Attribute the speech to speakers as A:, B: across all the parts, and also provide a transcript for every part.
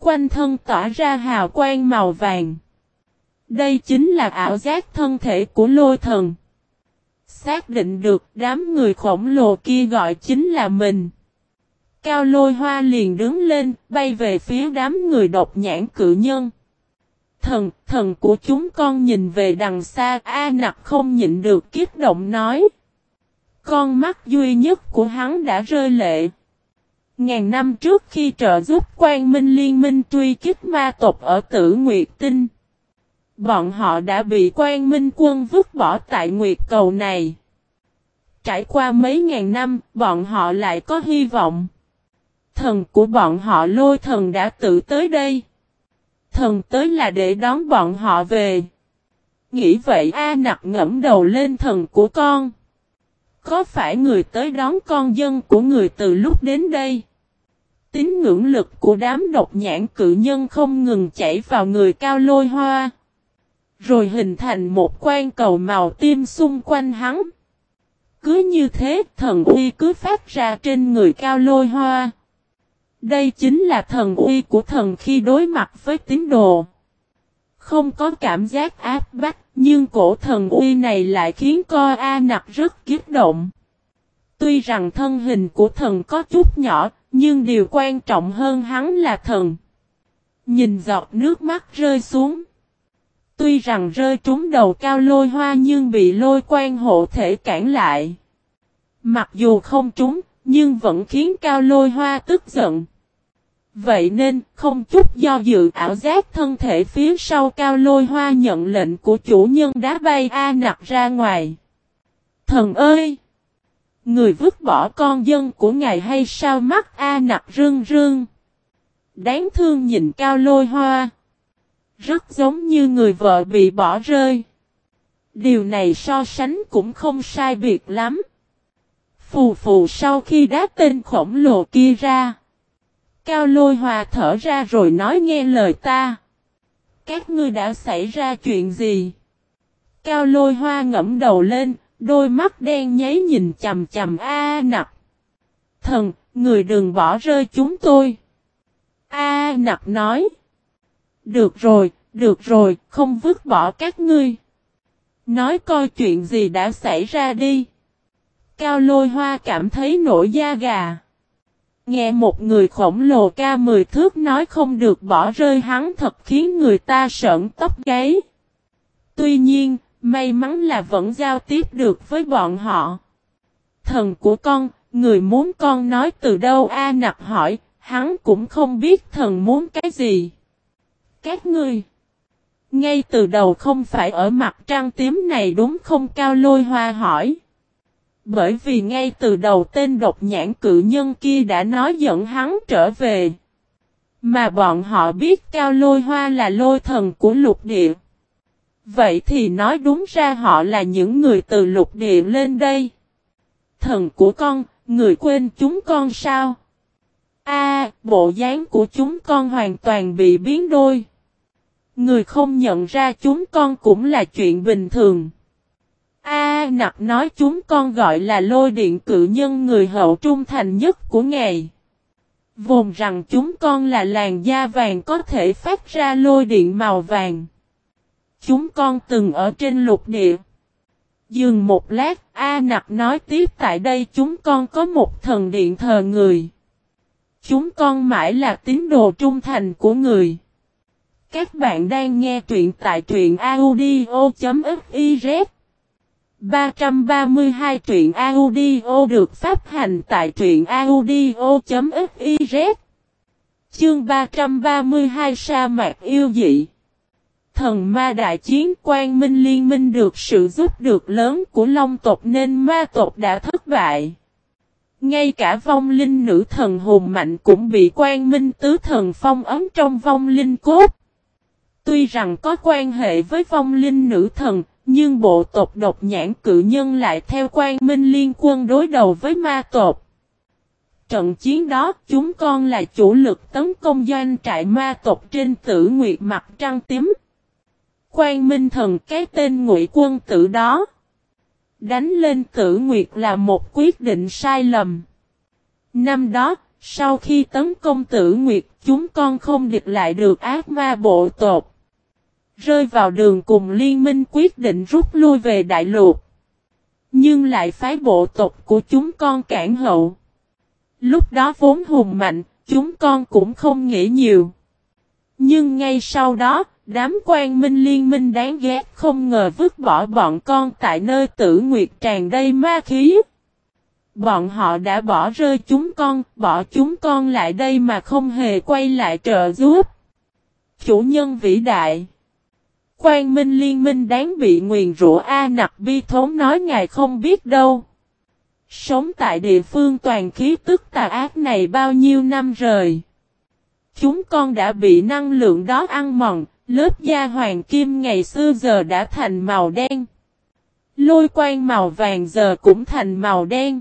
A: quanh thân tỏa ra hào quang màu vàng. Đây chính là ảo giác thân thể của lôi thần. Xác định được đám người khổng lồ kia gọi chính là mình. Cao lôi hoa liền đứng lên, bay về phía đám người độc nhãn cự nhân. Thần, thần của chúng con nhìn về đằng xa, A nặc không nhịn được kiếp động nói. Con mắt duy nhất của hắn đã rơi lệ. Ngàn năm trước khi trợ giúp quan minh liên minh truy kích ma tộc ở tử Nguyệt Tinh. Bọn họ đã bị quan minh quân vứt bỏ tại Nguyệt Cầu này. Trải qua mấy ngàn năm, bọn họ lại có hy vọng. Thần của bọn họ lôi thần đã tự tới đây. Thần tới là để đón bọn họ về. Nghĩ vậy A nặc ngẫm đầu lên thần của con. Có phải người tới đón con dân của người từ lúc đến đây? Tính ngưỡng lực của đám độc nhãn cự nhân không ngừng chảy vào người cao lôi hoa. Rồi hình thành một quan cầu màu tim xung quanh hắn. Cứ như thế thần uy cứ phát ra trên người cao lôi hoa. Đây chính là thần uy của thần khi đối mặt với tín đồ. Không có cảm giác áp bách, nhưng cổ thần uy này lại khiến co A nặc rất kiếp động. Tuy rằng thân hình của thần có chút nhỏ, nhưng điều quan trọng hơn hắn là thần. Nhìn giọt nước mắt rơi xuống. Tuy rằng rơi trúng đầu cao lôi hoa nhưng bị lôi quan hộ thể cản lại. Mặc dù không trúng, nhưng vẫn khiến cao lôi hoa tức giận. Vậy nên, không chút do dự ảo giác thân thể phía sau cao lôi hoa nhận lệnh của chủ nhân đá bay A nặc ra ngoài. Thần ơi! Người vứt bỏ con dân của ngài hay sao mắt A nặc rưng rưng. Đáng thương nhìn cao lôi hoa. Rất giống như người vợ bị bỏ rơi. Điều này so sánh cũng không sai biệt lắm. Phù phù sau khi đá tên khổng lồ kia ra. Cao lôi hòa thở ra rồi nói nghe lời ta. Các ngươi đã xảy ra chuyện gì? Cao lôi hoa ngẫm đầu lên, đôi mắt đen nháy nhìn chầm chầm A nặc. Thần, người đừng bỏ rơi chúng tôi. A nặc nói. Được rồi, được rồi, không vứt bỏ các ngươi. Nói coi chuyện gì đã xảy ra đi. Cao lôi hoa cảm thấy nổi da gà. Nghe một người khổng lồ ca mười thước nói không được bỏ rơi hắn thật khiến người ta sợn tóc gáy. Tuy nhiên, may mắn là vẫn giao tiếp được với bọn họ. Thần của con, người muốn con nói từ đâu A nặc hỏi, hắn cũng không biết thần muốn cái gì. Các ngươi, ngay từ đầu không phải ở mặt trăng tím này đúng không cao lôi hoa hỏi. Bởi vì ngay từ đầu tên độc nhãn cự nhân kia đã nói dẫn hắn trở về. Mà bọn họ biết cao lôi hoa là lôi thần của lục địa. Vậy thì nói đúng ra họ là những người từ lục địa lên đây. Thần của con, người quên chúng con sao? A, bộ dáng của chúng con hoàn toàn bị biến đôi. Người không nhận ra chúng con cũng là chuyện bình thường. A nặc nói chúng con gọi là lôi điện cự nhân người hậu trung thành nhất của ngài. Vồn rằng chúng con là làn da vàng có thể phát ra lôi điện màu vàng. Chúng con từng ở trên lục địa. Dừng một lát, A nặc nói tiếp tại đây chúng con có một thần điện thờ người. Chúng con mãi là tín đồ trung thành của người. Các bạn đang nghe truyện tại truyện audio.fiz 332 truyện audio được phát hành tại truyện audio.fiz Chương 332 sa mạc yêu dị Thần ma đại chiến quan minh liên minh được sự giúp được lớn của long tộc nên ma tộc đã thất bại. Ngay cả vong linh nữ thần hùng mạnh cũng bị quan minh tứ thần phong ấm trong vong linh cốt. Tuy rằng có quan hệ với vong linh nữ thần, nhưng bộ tộc độc nhãn cự nhân lại theo quan minh liên quân đối đầu với ma tộc. Trận chiến đó chúng con là chủ lực tấn công doanh trại ma tộc trên tử nguyệt mặt trăng tím. Quan minh thần cái tên ngụy quân tử đó. Đánh lên tử nguyệt là một quyết định sai lầm. Năm đó, Sau khi tấn công tử nguyệt, chúng con không địch lại được ác ma bộ tộc. Rơi vào đường cùng liên minh quyết định rút lui về đại lục. Nhưng lại phái bộ tộc của chúng con cản hậu. Lúc đó vốn hùng mạnh, chúng con cũng không nghĩ nhiều. Nhưng ngay sau đó, đám quan minh liên minh đáng ghét không ngờ vứt bỏ bọn con tại nơi tử nguyệt tràn đầy ma khí. Bọn họ đã bỏ rơi chúng con, bỏ chúng con lại đây mà không hề quay lại trợ giúp. Chủ nhân vĩ đại Quan minh liên minh đáng bị nguyền rủa A nặc bi thốn nói ngài không biết đâu. Sống tại địa phương toàn khí tức tà ác này bao nhiêu năm rồi. Chúng con đã bị năng lượng đó ăn mòn, lớp da hoàng kim ngày xưa giờ đã thành màu đen. Lôi quang màu vàng giờ cũng thành màu đen.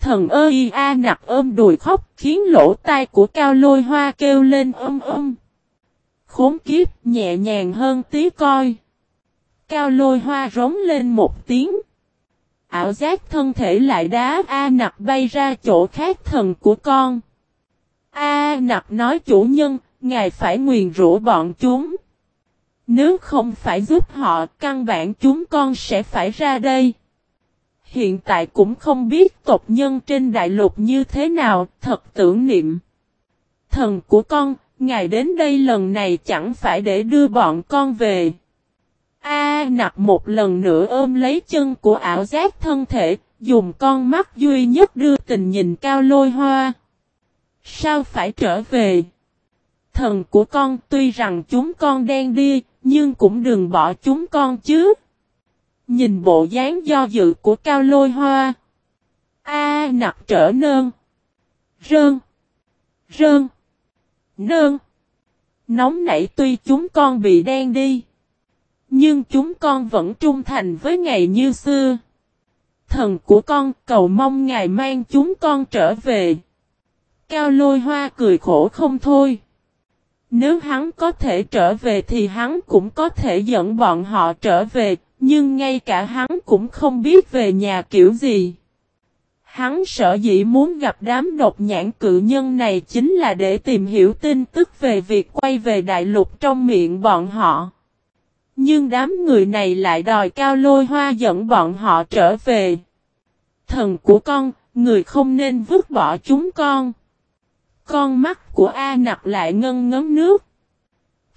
A: Thần ơi a nặc ôm đùi khóc khiến lỗ tai của cao lôi hoa kêu lên ôm ôm. Khốn kiếp nhẹ nhàng hơn tí coi. Cao lôi hoa rống lên một tiếng. Ảo giác thân thể lại đá A nặc bay ra chỗ khác thần của con. A nặc nói chủ nhân, ngài phải nguyền rủa bọn chúng. Nếu không phải giúp họ, căn bản chúng con sẽ phải ra đây. Hiện tại cũng không biết tộc nhân trên đại lục như thế nào, thật tưởng niệm. Thần của con, ngài đến đây lần này chẳng phải để đưa bọn con về. A nặc một lần nữa ôm lấy chân của ảo giác thân thể, dùng con mắt duy nhất đưa tình nhìn cao lôi hoa. Sao phải trở về? Thần của con tuy rằng chúng con đen đi, nhưng cũng đừng bỏ chúng con chứ. Nhìn bộ dáng do dự của cao lôi hoa. A nặc trở nơn. Rơn. Rơn. Nơn. Nóng nảy tuy chúng con bị đen đi. Nhưng chúng con vẫn trung thành với ngày như xưa. Thần của con cầu mong ngài mang chúng con trở về. Cao lôi hoa cười khổ không thôi. Nếu hắn có thể trở về thì hắn cũng có thể dẫn bọn họ trở về, nhưng ngay cả hắn cũng không biết về nhà kiểu gì. Hắn sợ dĩ muốn gặp đám độc nhãn cự nhân này chính là để tìm hiểu tin tức về việc quay về đại lục trong miệng bọn họ. Nhưng đám người này lại đòi cao lôi hoa dẫn bọn họ trở về. Thần của con, người không nên vứt bỏ chúng con. Con mắt của A nặc lại ngân ngấm nước.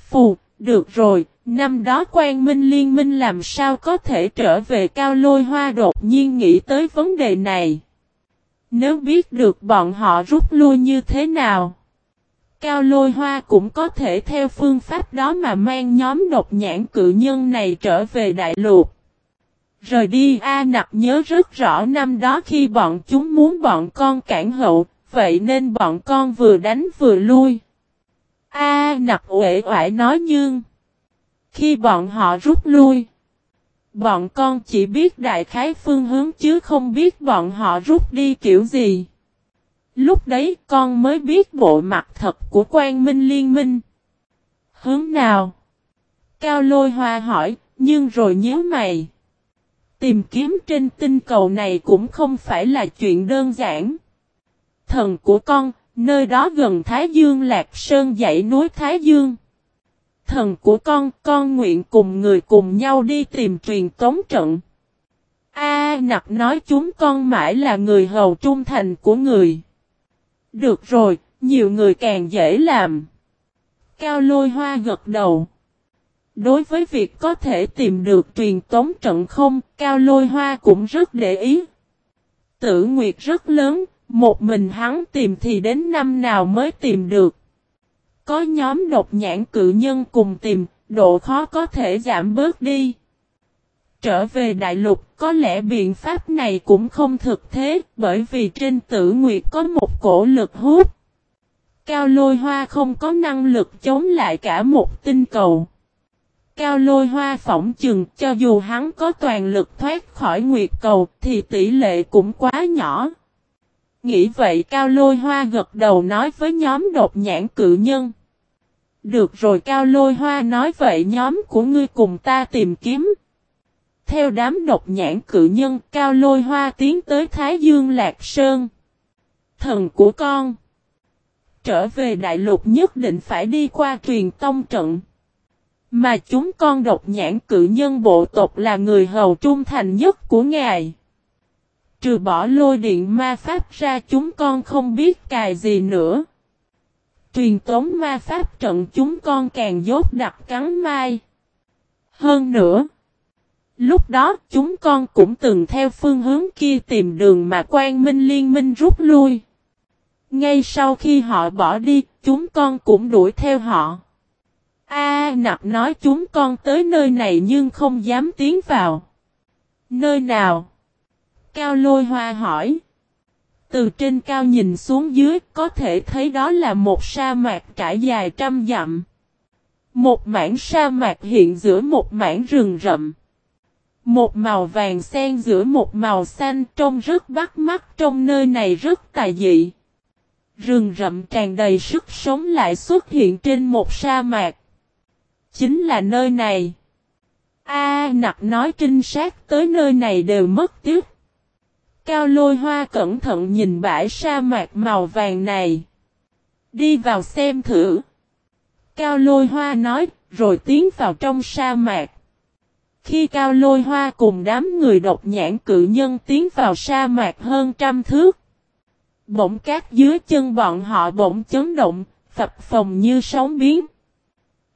A: Phù, được rồi, năm đó quan minh liên minh làm sao có thể trở về cao lôi hoa đột nhiên nghĩ tới vấn đề này. Nếu biết được bọn họ rút lui như thế nào. Cao lôi hoa cũng có thể theo phương pháp đó mà mang nhóm độc nhãn cự nhân này trở về đại lục. Rời đi A nặc nhớ rất rõ năm đó khi bọn chúng muốn bọn con cản hậu, vậy nên bọn con vừa đánh vừa lui. A nặc uể oải nói nhưng, khi bọn họ rút lui, bọn con chỉ biết đại khái phương hướng chứ không biết bọn họ rút đi kiểu gì. Lúc đấy con mới biết bộ mặt thật của quan minh liên minh. Hướng nào? Cao lôi hoa hỏi, nhưng rồi nhớ mày. Tìm kiếm trên tinh cầu này cũng không phải là chuyện đơn giản. Thần của con, nơi đó gần Thái Dương Lạc Sơn dãy núi Thái Dương. Thần của con, con nguyện cùng người cùng nhau đi tìm truyền tống trận. A nặc nói chúng con mãi là người hầu trung thành của người. Được rồi, nhiều người càng dễ làm. Cao lôi hoa gật đầu. Đối với việc có thể tìm được truyền tống trận không, Cao lôi hoa cũng rất để ý. Tử Nguyệt rất lớn, một mình hắn tìm thì đến năm nào mới tìm được. Có nhóm độc nhãn cự nhân cùng tìm, độ khó có thể giảm bớt đi. Trở về đại lục, có lẽ biện pháp này cũng không thực thế, bởi vì trên tử nguyệt có một cổ lực hút. Cao lôi hoa không có năng lực chống lại cả một tinh cầu. Cao lôi hoa phỏng chừng cho dù hắn có toàn lực thoát khỏi nguyệt cầu thì tỷ lệ cũng quá nhỏ. Nghĩ vậy Cao lôi hoa gật đầu nói với nhóm đột nhãn cự nhân. Được rồi Cao lôi hoa nói vậy nhóm của ngươi cùng ta tìm kiếm. Theo đám độc nhãn cự nhân, Cao lôi hoa tiến tới Thái Dương Lạc Sơn. Thần của con. trở về đại lục nhất định phải đi qua truyền tông trận. Mà chúng con độc nhãn cự nhân bộ tộc là người hầu trung thành nhất của ngài. Trừ bỏ lôi điện ma pháp ra chúng con không biết cài gì nữa. Truyền tống ma pháp trận chúng con càng dốt đặc cắn mai. Hơn nữa. Lúc đó chúng con cũng từng theo phương hướng kia tìm đường mà quan minh liên minh rút lui. Ngay sau khi họ bỏ đi, chúng con cũng đuổi theo họ. A nặc nói chúng con tới nơi này nhưng không dám tiến vào. Nơi nào? Cao lôi hoa hỏi. Từ trên cao nhìn xuống dưới, có thể thấy đó là một sa mạc trải dài trăm dặm. Một mảng sa mạc hiện giữa một mảng rừng rậm. Một màu vàng xen giữa một màu xanh trông rất bắt mắt trong nơi này rất tài dị. Rừng rậm tràn đầy sức sống lại xuất hiện trên một sa mạc. Chính là nơi này. A, nặc nói trinh sát tới nơi này đều mất tiếc. Cao lôi hoa cẩn thận nhìn bãi sa mạc màu vàng này. Đi vào xem thử. Cao lôi hoa nói, rồi tiến vào trong sa mạc. Khi cao lôi hoa cùng đám người độc nhãn cự nhân tiến vào sa mạc hơn trăm thước. Bỗng cát dưới chân bọn họ bỗng chấn động, phập phồng như sóng biến.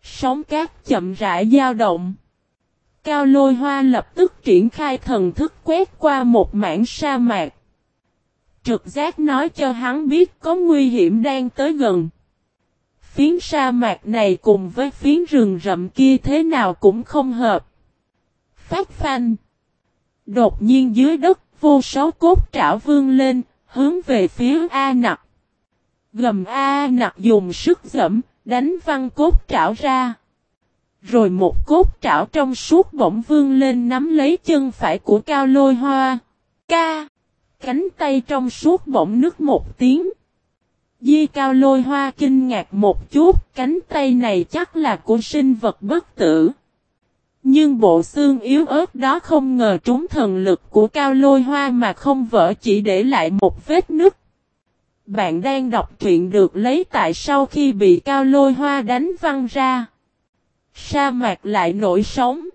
A: Sóng cát chậm rãi dao động. Cao lôi hoa lập tức triển khai thần thức quét qua một mảng sa mạc. Trực giác nói cho hắn biết có nguy hiểm đang tới gần. Phiến sa mạc này cùng với phiến rừng rậm kia thế nào cũng không hợp. Phát phanh. Đột nhiên dưới đất vô số cốt trảo vương lên, hướng về phía A nặc. Gầm A nặc dùng sức dẫm, đánh văng cốt trảo ra. Rồi một cốt trảo trong suốt bỗng vương lên nắm lấy chân phải của cao lôi hoa. Ca! Cánh tay trong suốt bỗng nứt một tiếng. Di cao lôi hoa kinh ngạc một chút, cánh tay này chắc là của sinh vật bất tử. Nhưng bộ xương yếu ớt đó không ngờ trúng thần lực của cao lôi hoa mà không vỡ chỉ để lại một vết nứt. Bạn đang đọc truyện được lấy tại sau khi bị cao lôi hoa đánh văng ra. Sa mạc lại nổi sóng.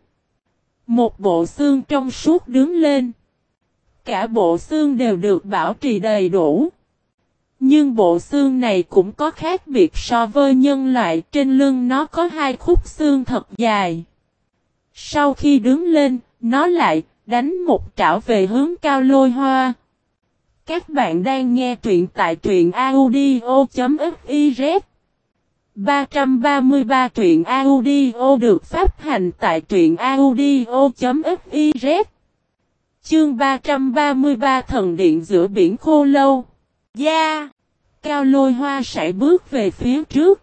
A: Một bộ xương trong suốt đứng lên. Cả bộ xương đều được bảo trì đầy đủ. Nhưng bộ xương này cũng có khác biệt so với nhân loại trên lưng nó có hai khúc xương thật dài. Sau khi đứng lên, nó lại đánh một trảo về hướng cao lôi hoa. Các bạn đang nghe truyện tại truyện audio.fif 333 truyện audio được phát hành tại truyện audio.fiz Chương 333 Thần Điện giữa biển khô lâu Gia Cao lôi hoa sải bước về phía trước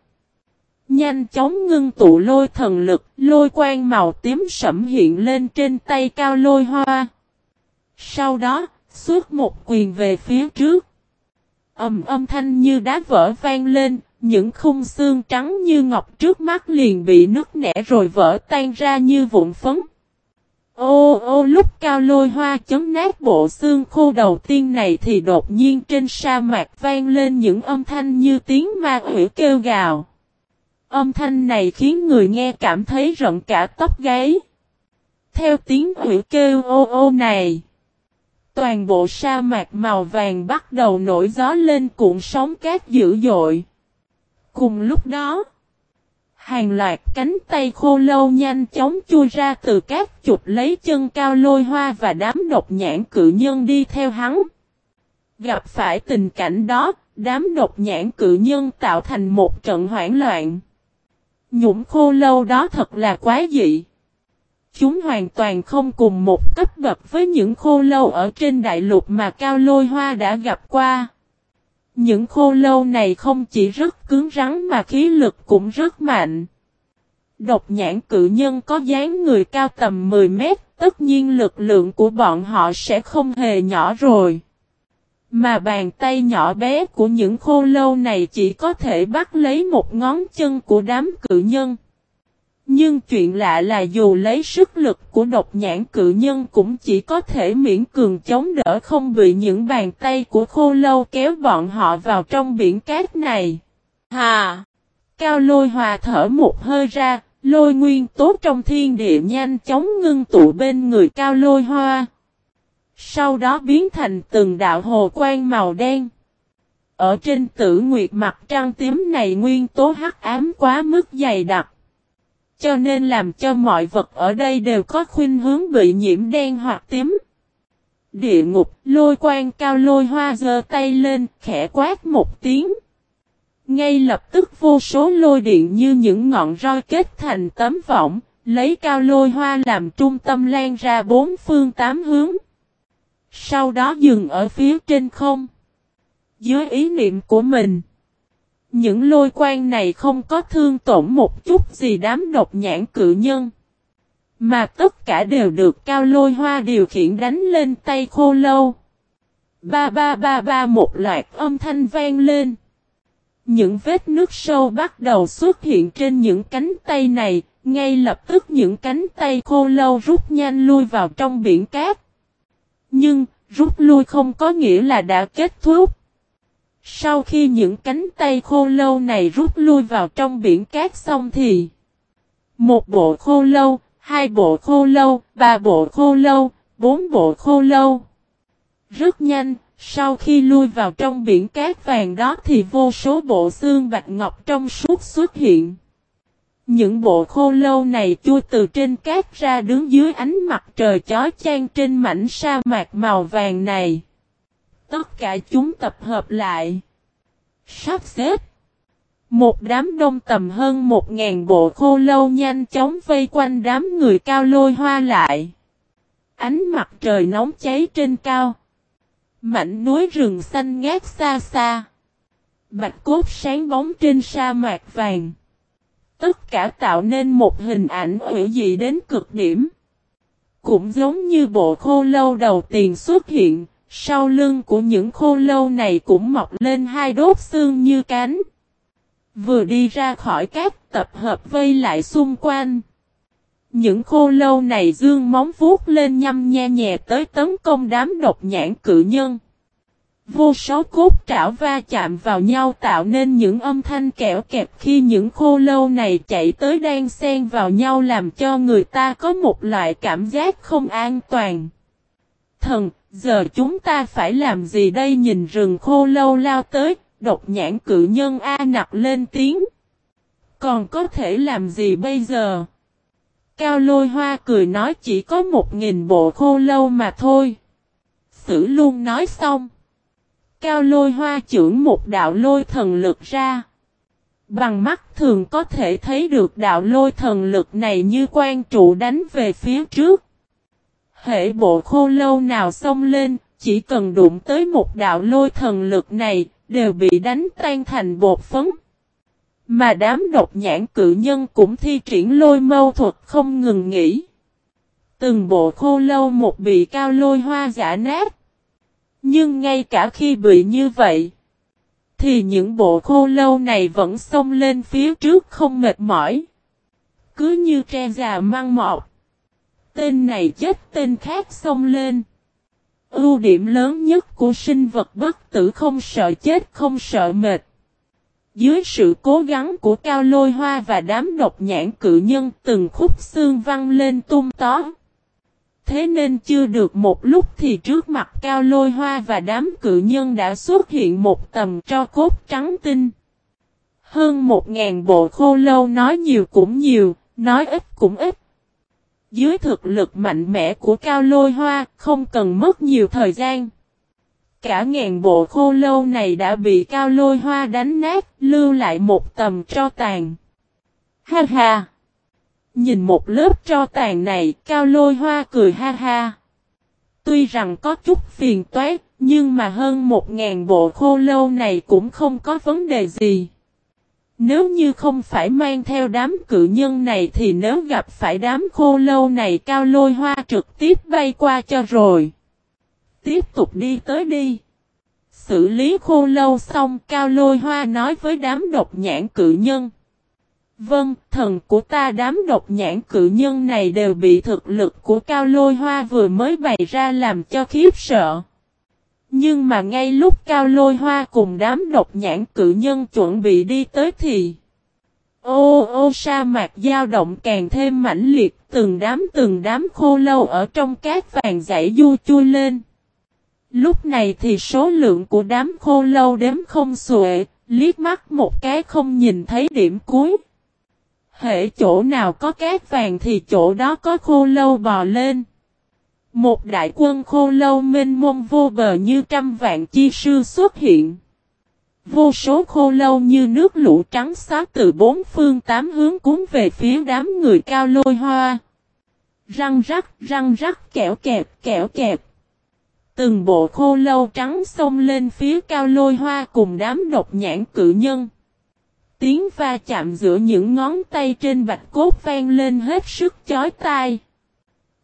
A: Nhanh chóng ngưng tụ lôi thần lực, lôi quang màu tím sẫm hiện lên trên tay cao lôi hoa. Sau đó, suốt một quyền về phía trước. Ầm âm thanh như đá vỡ vang lên, những khung xương trắng như ngọc trước mắt liền bị nứt nẻ rồi vỡ tan ra như vụn phấn. Ô ô lúc cao lôi hoa chấm nát bộ xương khô đầu tiên này thì đột nhiên trên sa mạc vang lên những âm thanh như tiếng ma quỷ kêu gào. Âm thanh này khiến người nghe cảm thấy rợn cả tóc gáy. Theo tiếng quỷ kêu ô ô này, toàn bộ sa mạc màu vàng bắt đầu nổi gió lên cuộn sóng cát dữ dội. Cùng lúc đó, hàng loạt cánh tay khô lâu nhanh chóng chui ra từ các chụp lấy chân cao lôi hoa và đám độc nhãn cự nhân đi theo hắn. Gặp phải tình cảnh đó, đám độc nhãn cự nhân tạo thành một trận hoảng loạn. Nhũng khô lâu đó thật là quá dị. Chúng hoàn toàn không cùng một cấp bậc với những khô lâu ở trên đại lục mà Cao Lôi Hoa đã gặp qua. Những khô lâu này không chỉ rất cứng rắn mà khí lực cũng rất mạnh. Độc nhãn cự nhân có dáng người cao tầm 10 mét, tất nhiên lực lượng của bọn họ sẽ không hề nhỏ rồi. Mà bàn tay nhỏ bé của những khô lâu này chỉ có thể bắt lấy một ngón chân của đám cự nhân. Nhưng chuyện lạ là dù lấy sức lực của độc nhãn cự nhân cũng chỉ có thể miễn cường chống đỡ không bị những bàn tay của khô lâu kéo bọn họ vào trong biển cát này. Hà! Cao lôi hòa thở một hơi ra, lôi nguyên tố trong thiên địa nhanh chóng ngưng tụ bên người cao lôi hoa. Sau đó biến thành từng đạo hồ quang màu đen. Ở trên tử nguyệt mặt trăng tím này nguyên tố hắc ám quá mức dày đặc. Cho nên làm cho mọi vật ở đây đều có khuynh hướng bị nhiễm đen hoặc tím. Địa ngục lôi quang cao lôi hoa giơ tay lên khẽ quát một tiếng. Ngay lập tức vô số lôi điện như những ngọn roi kết thành tấm võng, lấy cao lôi hoa làm trung tâm lan ra bốn phương tám hướng. Sau đó dừng ở phía trên không. Dưới ý niệm của mình. Những lôi quan này không có thương tổn một chút gì đám độc nhãn cự nhân. Mà tất cả đều được cao lôi hoa điều khiển đánh lên tay khô lâu. Ba ba ba ba một loạt âm thanh vang lên. Những vết nước sâu bắt đầu xuất hiện trên những cánh tay này, ngay lập tức những cánh tay khô lâu rút nhanh lui vào trong biển cát. Nhưng, rút lui không có nghĩa là đã kết thúc. Sau khi những cánh tay khô lâu này rút lui vào trong biển cát xong thì Một bộ khô lâu, hai bộ khô lâu, ba bộ khô lâu, bốn bộ khô lâu Rất nhanh, sau khi lui vào trong biển cát vàng đó thì vô số bộ xương bạch ngọc trong suốt xuất hiện những bộ khô lâu này chui từ trên cát ra đứng dưới ánh mặt trời chói chang trên mảnh sa mạc màu vàng này. Tất cả chúng tập hợp lại. Sắp xếp. Một đám đông tầm hơn một ngàn bộ khô lâu nhanh chóng vây quanh đám người cao lôi hoa lại. Ánh mặt trời nóng cháy trên cao. Mảnh núi rừng xanh ngát xa xa. Bạch cốt sáng bóng trên sa mạc vàng. Tất cả tạo nên một hình ảnh hữu dị đến cực điểm. Cũng giống như bộ khô lâu đầu tiên xuất hiện, sau lưng của những khô lâu này cũng mọc lên hai đốt xương như cánh. Vừa đi ra khỏi các tập hợp vây lại xung quanh. Những khô lâu này dương móng vuốt lên nhăm nhe nhẹ tới tấn công đám độc nhãn cự nhân. Vô số cốt trảo va chạm vào nhau tạo nên những âm thanh kẹo kẹp khi những khô lâu này chạy tới đang xen vào nhau làm cho người ta có một loại cảm giác không an toàn. Thần, giờ chúng ta phải làm gì đây nhìn rừng khô lâu lao tới, độc nhãn cự nhân A nặc lên tiếng. Còn có thể làm gì bây giờ? Cao lôi hoa cười nói chỉ có một nghìn bộ khô lâu mà thôi. Sử luôn nói xong. Cao lôi hoa trưởng một đạo lôi thần lực ra. Bằng mắt thường có thể thấy được đạo lôi thần lực này như quan trụ đánh về phía trước. Hệ bộ khô lâu nào xông lên, chỉ cần đụng tới một đạo lôi thần lực này, đều bị đánh tan thành bột phấn. Mà đám độc nhãn cự nhân cũng thi triển lôi mâu thuật không ngừng nghỉ. Từng bộ khô lâu một bị cao lôi hoa giả nát. Nhưng ngay cả khi bị như vậy, thì những bộ khô lâu này vẫn xông lên phía trước không mệt mỏi. Cứ như tre già măng mọt. Tên này chết tên khác xông lên. Ưu điểm lớn nhất của sinh vật bất tử không sợ chết không sợ mệt. Dưới sự cố gắng của cao lôi hoa và đám độc nhãn cự nhân từng khúc xương văng lên tung tó. Thế nên chưa được một lúc thì trước mặt cao lôi hoa và đám cự nhân đã xuất hiện một tầm cho cốt trắng tinh. Hơn một ngàn bộ khô lâu nói nhiều cũng nhiều, nói ít cũng ít. Dưới thực lực mạnh mẽ của cao lôi hoa, không cần mất nhiều thời gian. Cả ngàn bộ khô lâu này đã bị cao lôi hoa đánh nát, lưu lại một tầm cho tàn. Ha ha! Nhìn một lớp tro tàn này, cao lôi hoa cười ha ha. Tuy rằng có chút phiền toái, nhưng mà hơn một ngàn bộ khô lâu này cũng không có vấn đề gì. Nếu như không phải mang theo đám cự nhân này thì nếu gặp phải đám khô lâu này cao lôi hoa trực tiếp bay qua cho rồi. Tiếp tục đi tới đi. Xử lý khô lâu xong cao lôi hoa nói với đám độc nhãn cự nhân. Vâng, thần của ta đám độc nhãn cự nhân này đều bị thực lực của cao lôi hoa vừa mới bày ra làm cho khiếp sợ. Nhưng mà ngay lúc cao lôi hoa cùng đám độc nhãn cự nhân chuẩn bị đi tới thì Ô ô sa mạc dao động càng thêm mãnh liệt, từng đám từng đám khô lâu ở trong cát vàng dãy du chui lên. Lúc này thì số lượng của đám khô lâu đếm không xuệ, liếc mắt một cái không nhìn thấy điểm cuối. Hệ chỗ nào có cát vàng thì chỗ đó có khô lâu bò lên. Một đại quân khô lâu mênh mông vô bờ như trăm vạn chi sư xuất hiện. Vô số khô lâu như nước lũ trắng xóa từ bốn phương tám hướng cuốn về phía đám người cao lôi hoa. Răng rắc, răng rắc, kẹo kẹp, kẹo kẹp. Từng bộ khô lâu trắng xông lên phía cao lôi hoa cùng đám độc nhãn cự nhân. Tiếng va chạm giữa những ngón tay trên bạch cốt vang lên hết sức chói tai.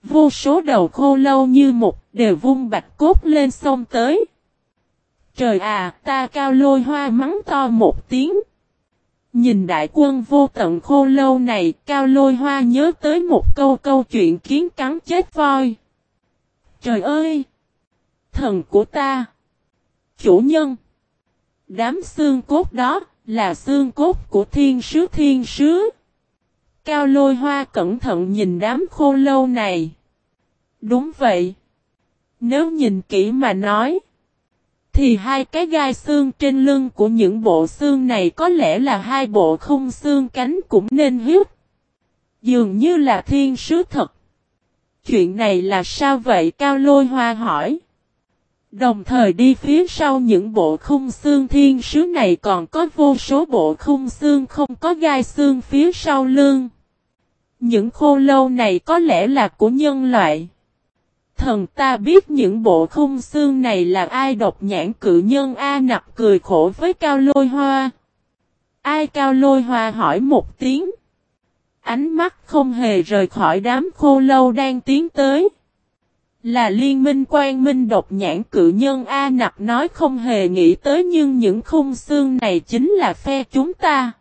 A: Vô số đầu khô lâu như một đều vung bạch cốt lên sông tới. Trời à, ta cao lôi hoa mắng to một tiếng. Nhìn đại quân vô tận khô lâu này, cao lôi hoa nhớ tới một câu câu chuyện kiến cắn chết voi. Trời ơi! Thần của ta! Chủ nhân! Đám xương cốt đó, là xương cốt của thiên sứ thiên sứ. Cao lôi hoa cẩn thận nhìn đám khô lâu này. Đúng vậy. Nếu nhìn kỹ mà nói. Thì hai cái gai xương trên lưng của những bộ xương này có lẽ là hai bộ không xương cánh cũng nên hiếp. Dường như là thiên sứ thật. Chuyện này là sao vậy Cao Lôi Hoa hỏi. Đồng thời đi phía sau những bộ khung xương thiên sứ này còn có vô số bộ khung xương không có gai xương phía sau lưng. Những khô lâu này có lẽ là của nhân loại. Thần ta biết những bộ khung xương này là ai độc nhãn cự nhân A nặc cười khổ với cao lôi hoa. Ai cao lôi hoa hỏi một tiếng. Ánh mắt không hề rời khỏi đám khô lâu đang tiến tới. Là liên minh quan minh độc nhãn cự nhân A nặc nói không hề nghĩ tới nhưng những khung xương này chính là phe chúng ta.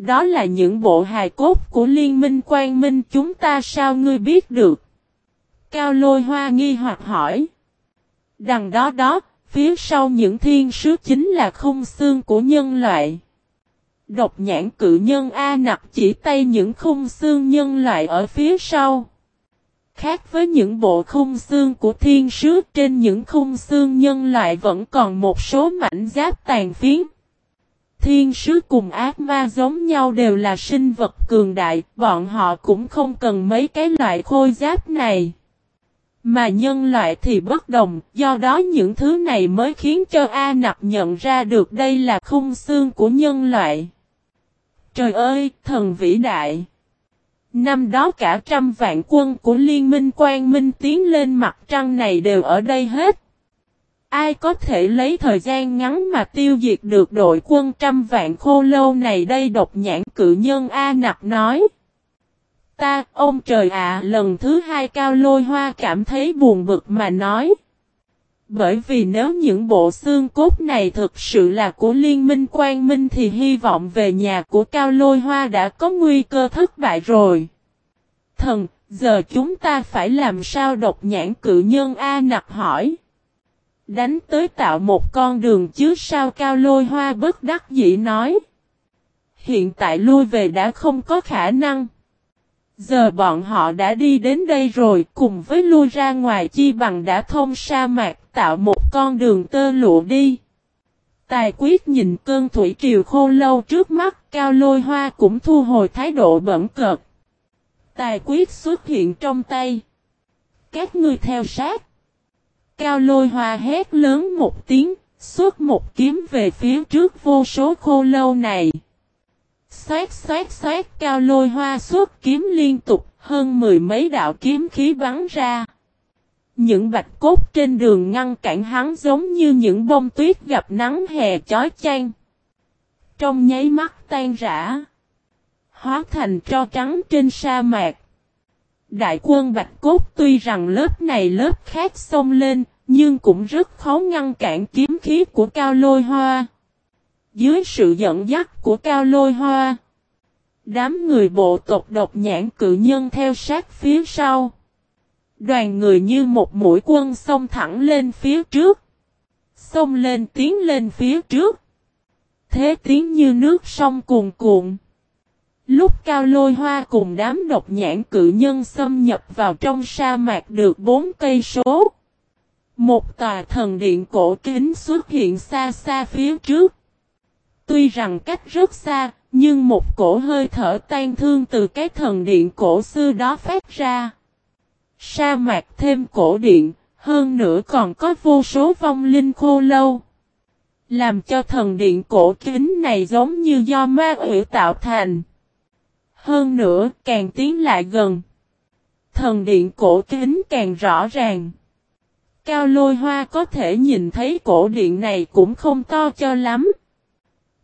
A: Đó là những bộ hài cốt của liên minh quan minh chúng ta sao ngươi biết được. Cao lôi hoa nghi hoặc hỏi. Đằng đó đó, phía sau những thiên sứ chính là khung xương của nhân loại. Độc nhãn cự nhân A nặc chỉ tay những khung xương nhân loại ở phía sau. Khác với những bộ khung xương của thiên sứ trên những khung xương nhân loại vẫn còn một số mảnh giáp tàn phiến. Thiên sứ cùng ác ma giống nhau đều là sinh vật cường đại, bọn họ cũng không cần mấy cái loại khôi giáp này. Mà nhân loại thì bất đồng, do đó những thứ này mới khiến cho A Nặc nhận ra được đây là khung xương của nhân loại. Trời ơi, thần vĩ đại! Năm đó cả trăm vạn quân của Liên minh Quang Minh tiến lên mặt trăng này đều ở đây hết. Ai có thể lấy thời gian ngắn mà tiêu diệt được đội quân trăm vạn khô lâu này đây độc nhãn cự nhân A Nặc nói. Ta, ông trời ạ, à, lần thứ hai cao lôi hoa cảm thấy buồn bực mà nói. Bởi vì nếu những bộ xương cốt này thực sự là của liên minh quan minh thì hy vọng về nhà của cao lôi hoa đã có nguy cơ thất bại rồi. Thần, giờ chúng ta phải làm sao độc nhãn cự nhân A nặc hỏi. Đánh tới tạo một con đường chứ sao cao lôi hoa bất đắc dĩ nói. Hiện tại lui về đã không có khả năng. Giờ bọn họ đã đi đến đây rồi, cùng với lui ra ngoài chi bằng đã thông sa mạc, tạo một con đường tơ lụa đi. Tài quyết nhìn cơn thủy triều khô lâu trước mắt, cao lôi hoa cũng thu hồi thái độ bẩn cợt. Tài quyết xuất hiện trong tay. Các ngươi theo sát. Cao lôi hoa hét lớn một tiếng, xuất một kiếm về phía trước vô số khô lâu này. Xoát xoát xoát cao lôi hoa xuất kiếm liên tục, hơn mười mấy đạo kiếm khí bắn ra. Những bạch cốt trên đường ngăn cản hắn giống như những bông tuyết gặp nắng hè chói chang. Trong nháy mắt tan rã. Hóa thành tro trắng trên sa mạc. Đại quân bạch cốt tuy rằng lớp này lớp khác xông lên, nhưng cũng rất khó ngăn cản kiếm khí của cao lôi hoa. Dưới sự dẫn dắt của Cao Lôi Hoa, đám người bộ tộc độc nhãn cự nhân theo sát phía sau. Đoàn người như một mũi quân xông thẳng lên phía trước. Xông lên tiến lên phía trước. Thế tiến như nước sông cuồn cuộn. Lúc cao lôi hoa cùng đám độc nhãn cự nhân xâm nhập vào trong sa mạc được bốn cây số. Một tòa thần điện cổ kính xuất hiện xa xa phía trước. Tuy rằng cách rất xa, nhưng một cổ hơi thở tan thương từ cái thần điện cổ xưa đó phát ra. Sa mạc thêm cổ điện, hơn nữa còn có vô số vong linh khô lâu. Làm cho thần điện cổ kính này giống như do ma ủy tạo thành. Hơn nữa càng tiến lại gần. Thần điện cổ kính càng rõ ràng. Cao lôi hoa có thể nhìn thấy cổ điện này cũng không to cho lắm.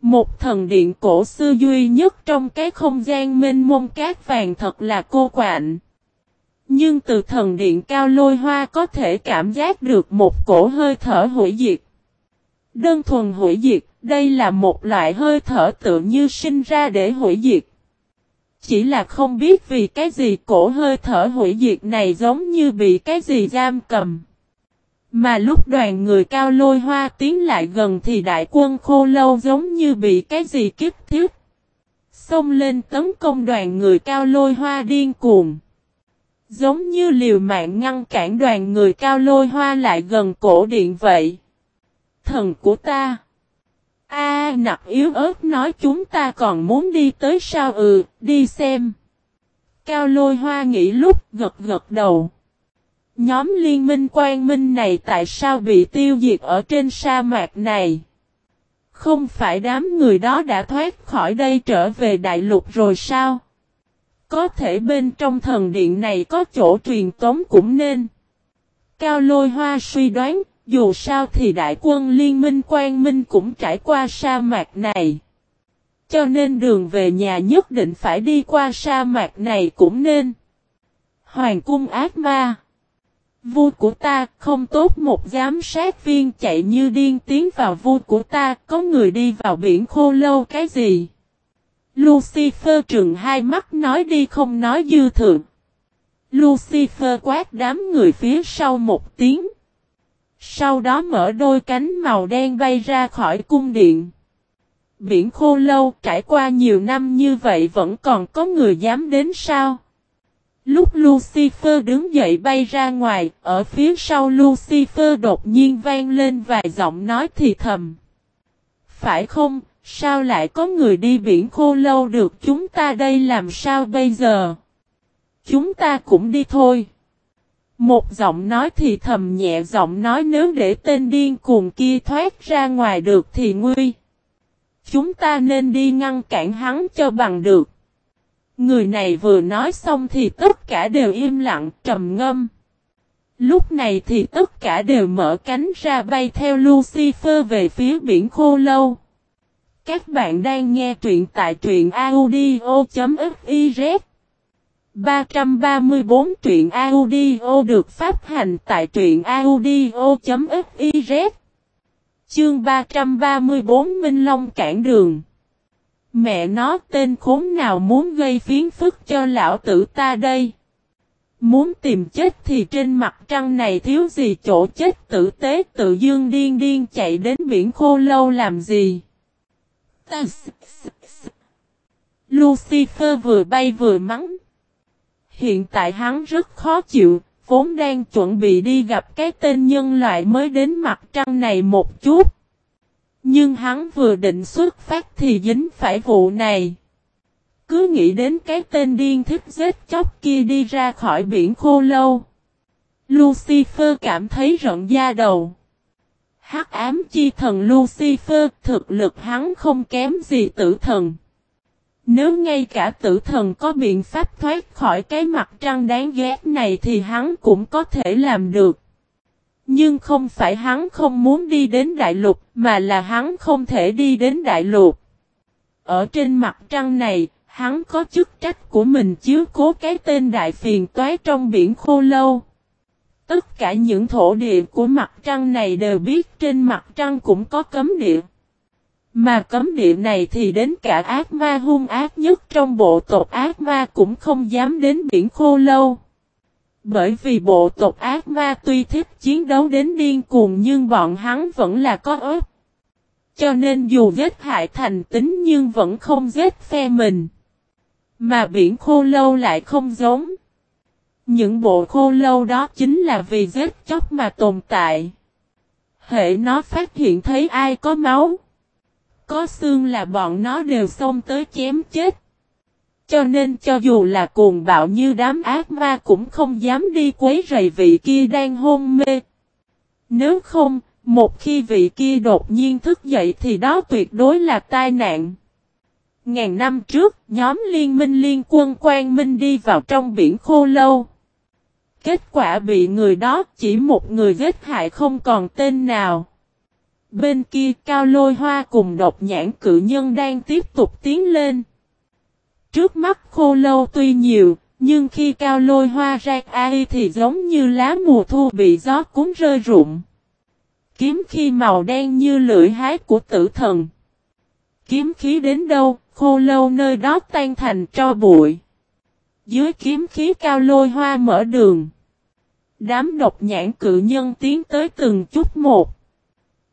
A: Một thần điện cổ xưa duy nhất trong cái không gian mênh mông cát vàng thật là cô quạnh. Nhưng từ thần điện cao lôi hoa có thể cảm giác được một cổ hơi thở hủy diệt. Đơn thuần hủy diệt, đây là một loại hơi thở tự như sinh ra để hủy diệt. Chỉ là không biết vì cái gì cổ hơi thở hủy diệt này giống như bị cái gì giam cầm. Mà lúc đoàn người cao lôi hoa tiến lại gần thì đại quân khô lâu giống như bị cái gì kiếp thiết. Xông lên tấn công đoàn người cao lôi hoa điên cuồng. Giống như liều mạng ngăn cản đoàn người cao lôi hoa lại gần cổ điện vậy. Thần của ta. A nặc yếu ớt nói chúng ta còn muốn đi tới sao ừ, đi xem. Cao lôi hoa nghĩ lúc gật gật đầu. Nhóm liên minh quan minh này tại sao bị tiêu diệt ở trên sa mạc này? Không phải đám người đó đã thoát khỏi đây trở về đại lục rồi sao? Có thể bên trong thần điện này có chỗ truyền tống cũng nên. Cao lôi hoa suy đoán, dù sao thì đại quân liên minh quang minh cũng trải qua sa mạc này. Cho nên đường về nhà nhất định phải đi qua sa mạc này cũng nên. Hoàng cung ác ma Vua của ta không tốt một giám sát viên chạy như điên tiến vào vua của ta, có người đi vào biển khô lâu cái gì. Lucifer trừng hai mắt nói đi không nói dư thượng. Lucifer quát đám người phía sau một tiếng. Sau đó mở đôi cánh màu đen bay ra khỏi cung điện. Biển khô lâu trải qua nhiều năm như vậy vẫn còn có người dám đến sao? Lúc Lucifer đứng dậy bay ra ngoài, ở phía sau Lucifer đột nhiên vang lên vài giọng nói thì thầm. Phải không, sao lại có người đi biển khô lâu được chúng ta đây làm sao bây giờ? Chúng ta cũng đi thôi. Một giọng nói thì thầm nhẹ giọng nói nếu để tên điên cuồng kia thoát ra ngoài được thì nguy. Chúng ta nên đi ngăn cản hắn cho bằng được. Người này vừa nói xong thì tất cả đều im lặng, trầm ngâm. Lúc này thì tất cả đều mở cánh ra bay theo Lucifer về phía biển khô lâu. Các bạn đang nghe truyện tại truyện audio.fif 334 truyện audio được phát hành tại truyện audio.fiz Chương 334 Minh Long cản đường Mẹ nó, tên khốn nào muốn gây phiến phức cho lão tử ta đây. Muốn tìm chết thì trên mặt trăng này thiếu gì chỗ chết tử tế tự dương điên điên chạy đến biển khô lâu làm gì. Lucifer vừa bay vừa mắng. Hiện tại hắn rất khó chịu, vốn đang chuẩn bị đi gặp cái tên nhân loại mới đến mặt trăng này một chút. Nhưng hắn vừa định xuất phát thì dính phải vụ này. Cứ nghĩ đến cái tên điên thích giết chóc kia đi ra khỏi biển khô lâu. Lucifer cảm thấy rợn da đầu. Hắc ám chi thần Lucifer thực lực hắn không kém gì tử thần. Nếu ngay cả tử thần có biện pháp thoát khỏi cái mặt trăng đáng ghét này thì hắn cũng có thể làm được. Nhưng không phải hắn không muốn đi đến đại lục, mà là hắn không thể đi đến đại lục. Ở trên mặt trăng này, hắn có chức trách của mình chiếu cố cái tên đại phiền toái trong biển khô lâu. Tất cả những thổ địa của mặt trăng này đều biết trên mặt trăng cũng có cấm địa. Mà cấm địa này thì đến cả ác ma hung ác nhất trong bộ tộc ác ma cũng không dám đến biển khô lâu. Bởi vì bộ tộc ác ma tuy thích chiến đấu đến điên cuồng nhưng bọn hắn vẫn là có ớt. Cho nên dù giết hại thành tính nhưng vẫn không giết phe mình. Mà biển khô lâu lại không giống. Những bộ khô lâu đó chính là vì giết chóc mà tồn tại. Hệ nó phát hiện thấy ai có máu. Có xương là bọn nó đều xông tới chém chết. Cho nên cho dù là cuồng bạo như đám ác ma cũng không dám đi quấy rầy vị kia đang hôn mê. Nếu không, một khi vị kia đột nhiên thức dậy thì đó tuyệt đối là tai nạn. Ngàn năm trước, nhóm liên minh liên quân Quang Minh đi vào trong biển khô lâu. Kết quả bị người đó chỉ một người giết hại không còn tên nào. Bên kia cao lôi hoa cùng độc nhãn cự nhân đang tiếp tục tiến lên. Trước mắt khô lâu tuy nhiều, nhưng khi cao lôi hoa ra ai thì giống như lá mùa thu bị gió cuốn rơi rụng. Kiếm khi màu đen như lưỡi hái của tử thần. Kiếm khí đến đâu, khô lâu nơi đó tan thành cho bụi. Dưới kiếm khí cao lôi hoa mở đường. Đám độc nhãn cự nhân tiến tới từng chút một.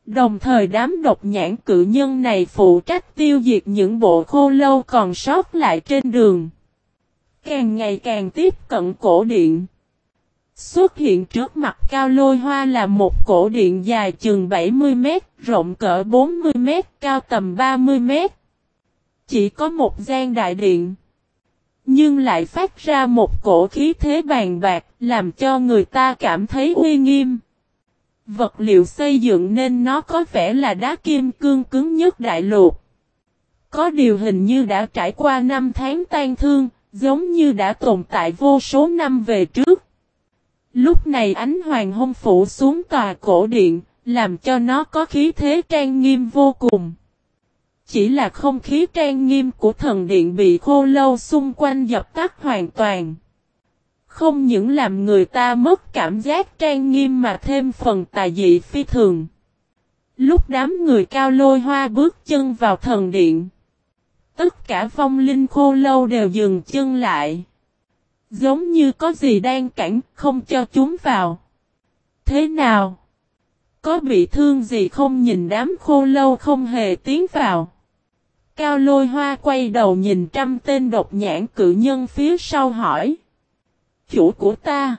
A: Đồng thời đám độc nhãn cự nhân này phụ trách tiêu diệt những bộ khô lâu còn sót lại trên đường. Càng ngày càng tiếp cận cổ điện. Xuất hiện trước mặt cao lôi hoa là một cổ điện dài chừng 70 mét, rộng cỡ 40 mét, cao tầm 30 mét. Chỉ có một gian đại điện. Nhưng lại phát ra một cổ khí thế bàn bạc, làm cho người ta cảm thấy uy nghiêm. Vật liệu xây dựng nên nó có vẻ là đá kim cương cứng nhất đại lục. Có điều hình như đã trải qua năm tháng tan thương, giống như đã tồn tại vô số năm về trước. Lúc này ánh hoàng hôn phủ xuống tòa cổ điện, làm cho nó có khí thế trang nghiêm vô cùng. Chỉ là không khí trang nghiêm của thần điện bị khô lâu xung quanh dập tắt hoàn toàn. Không những làm người ta mất cảm giác trang nghiêm mà thêm phần tà dị phi thường. Lúc đám người cao lôi hoa bước chân vào thần điện. Tất cả vong linh khô lâu đều dừng chân lại. Giống như có gì đang cản không cho chúng vào. Thế nào? Có bị thương gì không nhìn đám khô lâu không hề tiến vào. Cao lôi hoa quay đầu nhìn trăm tên độc nhãn cự nhân phía sau hỏi. Chủ của ta.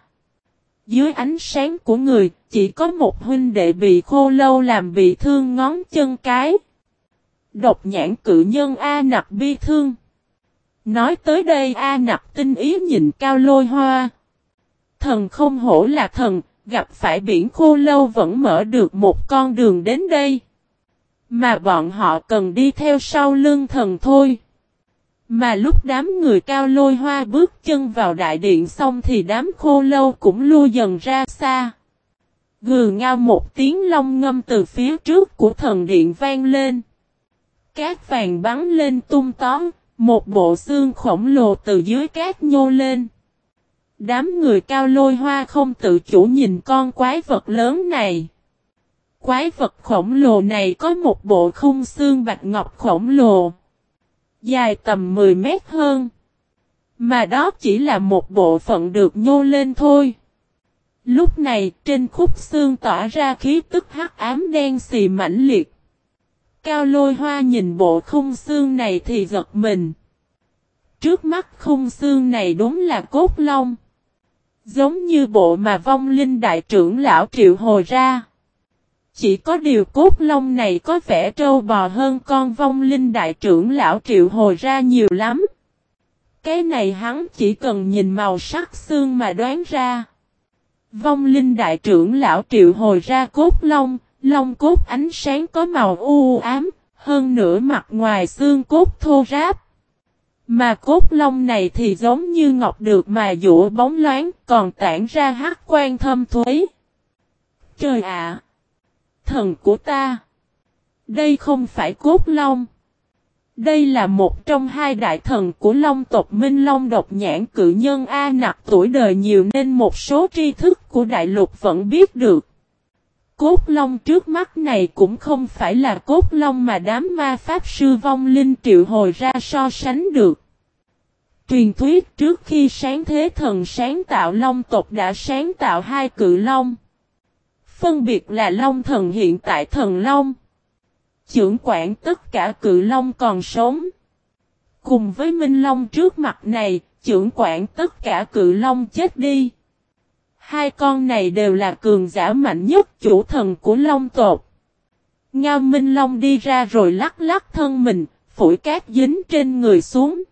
A: Dưới ánh sáng của người, chỉ có một huynh đệ bị khô lâu làm bị thương ngón chân cái. Độc nhãn cự nhân A nặc bi thương. Nói tới đây A nặc tinh ý nhìn cao lôi hoa. Thần không hổ là thần, gặp phải biển khô lâu vẫn mở được một con đường đến đây. Mà bọn họ cần đi theo sau lưng thần thôi. Mà lúc đám người cao lôi hoa bước chân vào đại điện xong thì đám khô lâu cũng lui dần ra xa. Gừ ngao một tiếng long ngâm từ phía trước của thần điện vang lên. Cát vàng bắn lên tung tóm, một bộ xương khổng lồ từ dưới cát nhô lên. Đám người cao lôi hoa không tự chủ nhìn con quái vật lớn này. Quái vật khổng lồ này có một bộ khung xương bạch ngọc khổng lồ. Dài tầm 10 mét hơn. Mà đó chỉ là một bộ phận được nhô lên thôi. Lúc này, trên khúc xương tỏa ra khí tức hắc ám đen xì mãnh liệt. Cao lôi hoa nhìn bộ khung xương này thì giật mình. Trước mắt khung xương này đúng là cốt long. Giống như bộ mà vong linh đại trưởng lão triệu hồi ra. Chỉ có điều cốt long này có vẻ trâu bò hơn con vong linh đại trưởng lão triệu hồi ra nhiều lắm. Cái này hắn chỉ cần nhìn màu sắc xương mà đoán ra. Vong linh đại trưởng lão triệu hồi ra cốt long, long cốt ánh sáng có màu u ám, hơn nữa mặt ngoài xương cốt thô ráp. Mà cốt long này thì giống như ngọc được mà dũa bóng loáng, còn tản ra hắc quan thâm thuế. Trời ạ! Thần của ta. Đây không phải cốt long. Đây là một trong hai đại thần của long tộc Minh Long độc nhãn cự nhân A nặc tuổi đời nhiều nên một số tri thức của đại lục vẫn biết được. Cốt long trước mắt này cũng không phải là cốt long mà đám ma pháp sư vong linh triệu hồi ra so sánh được. Truyền thuyết trước khi sáng thế thần sáng tạo long tộc đã sáng tạo hai cự long. Phân biệt là long thần hiện tại thần long. Chưởng quản tất cả cự long còn sống. Cùng với Minh Long trước mặt này, trưởng quản tất cả cự long chết đi. Hai con này đều là cường giả mạnh nhất chủ thần của long tộc. Ngao Minh Long đi ra rồi lắc lắc thân mình, phủi cát dính trên người xuống.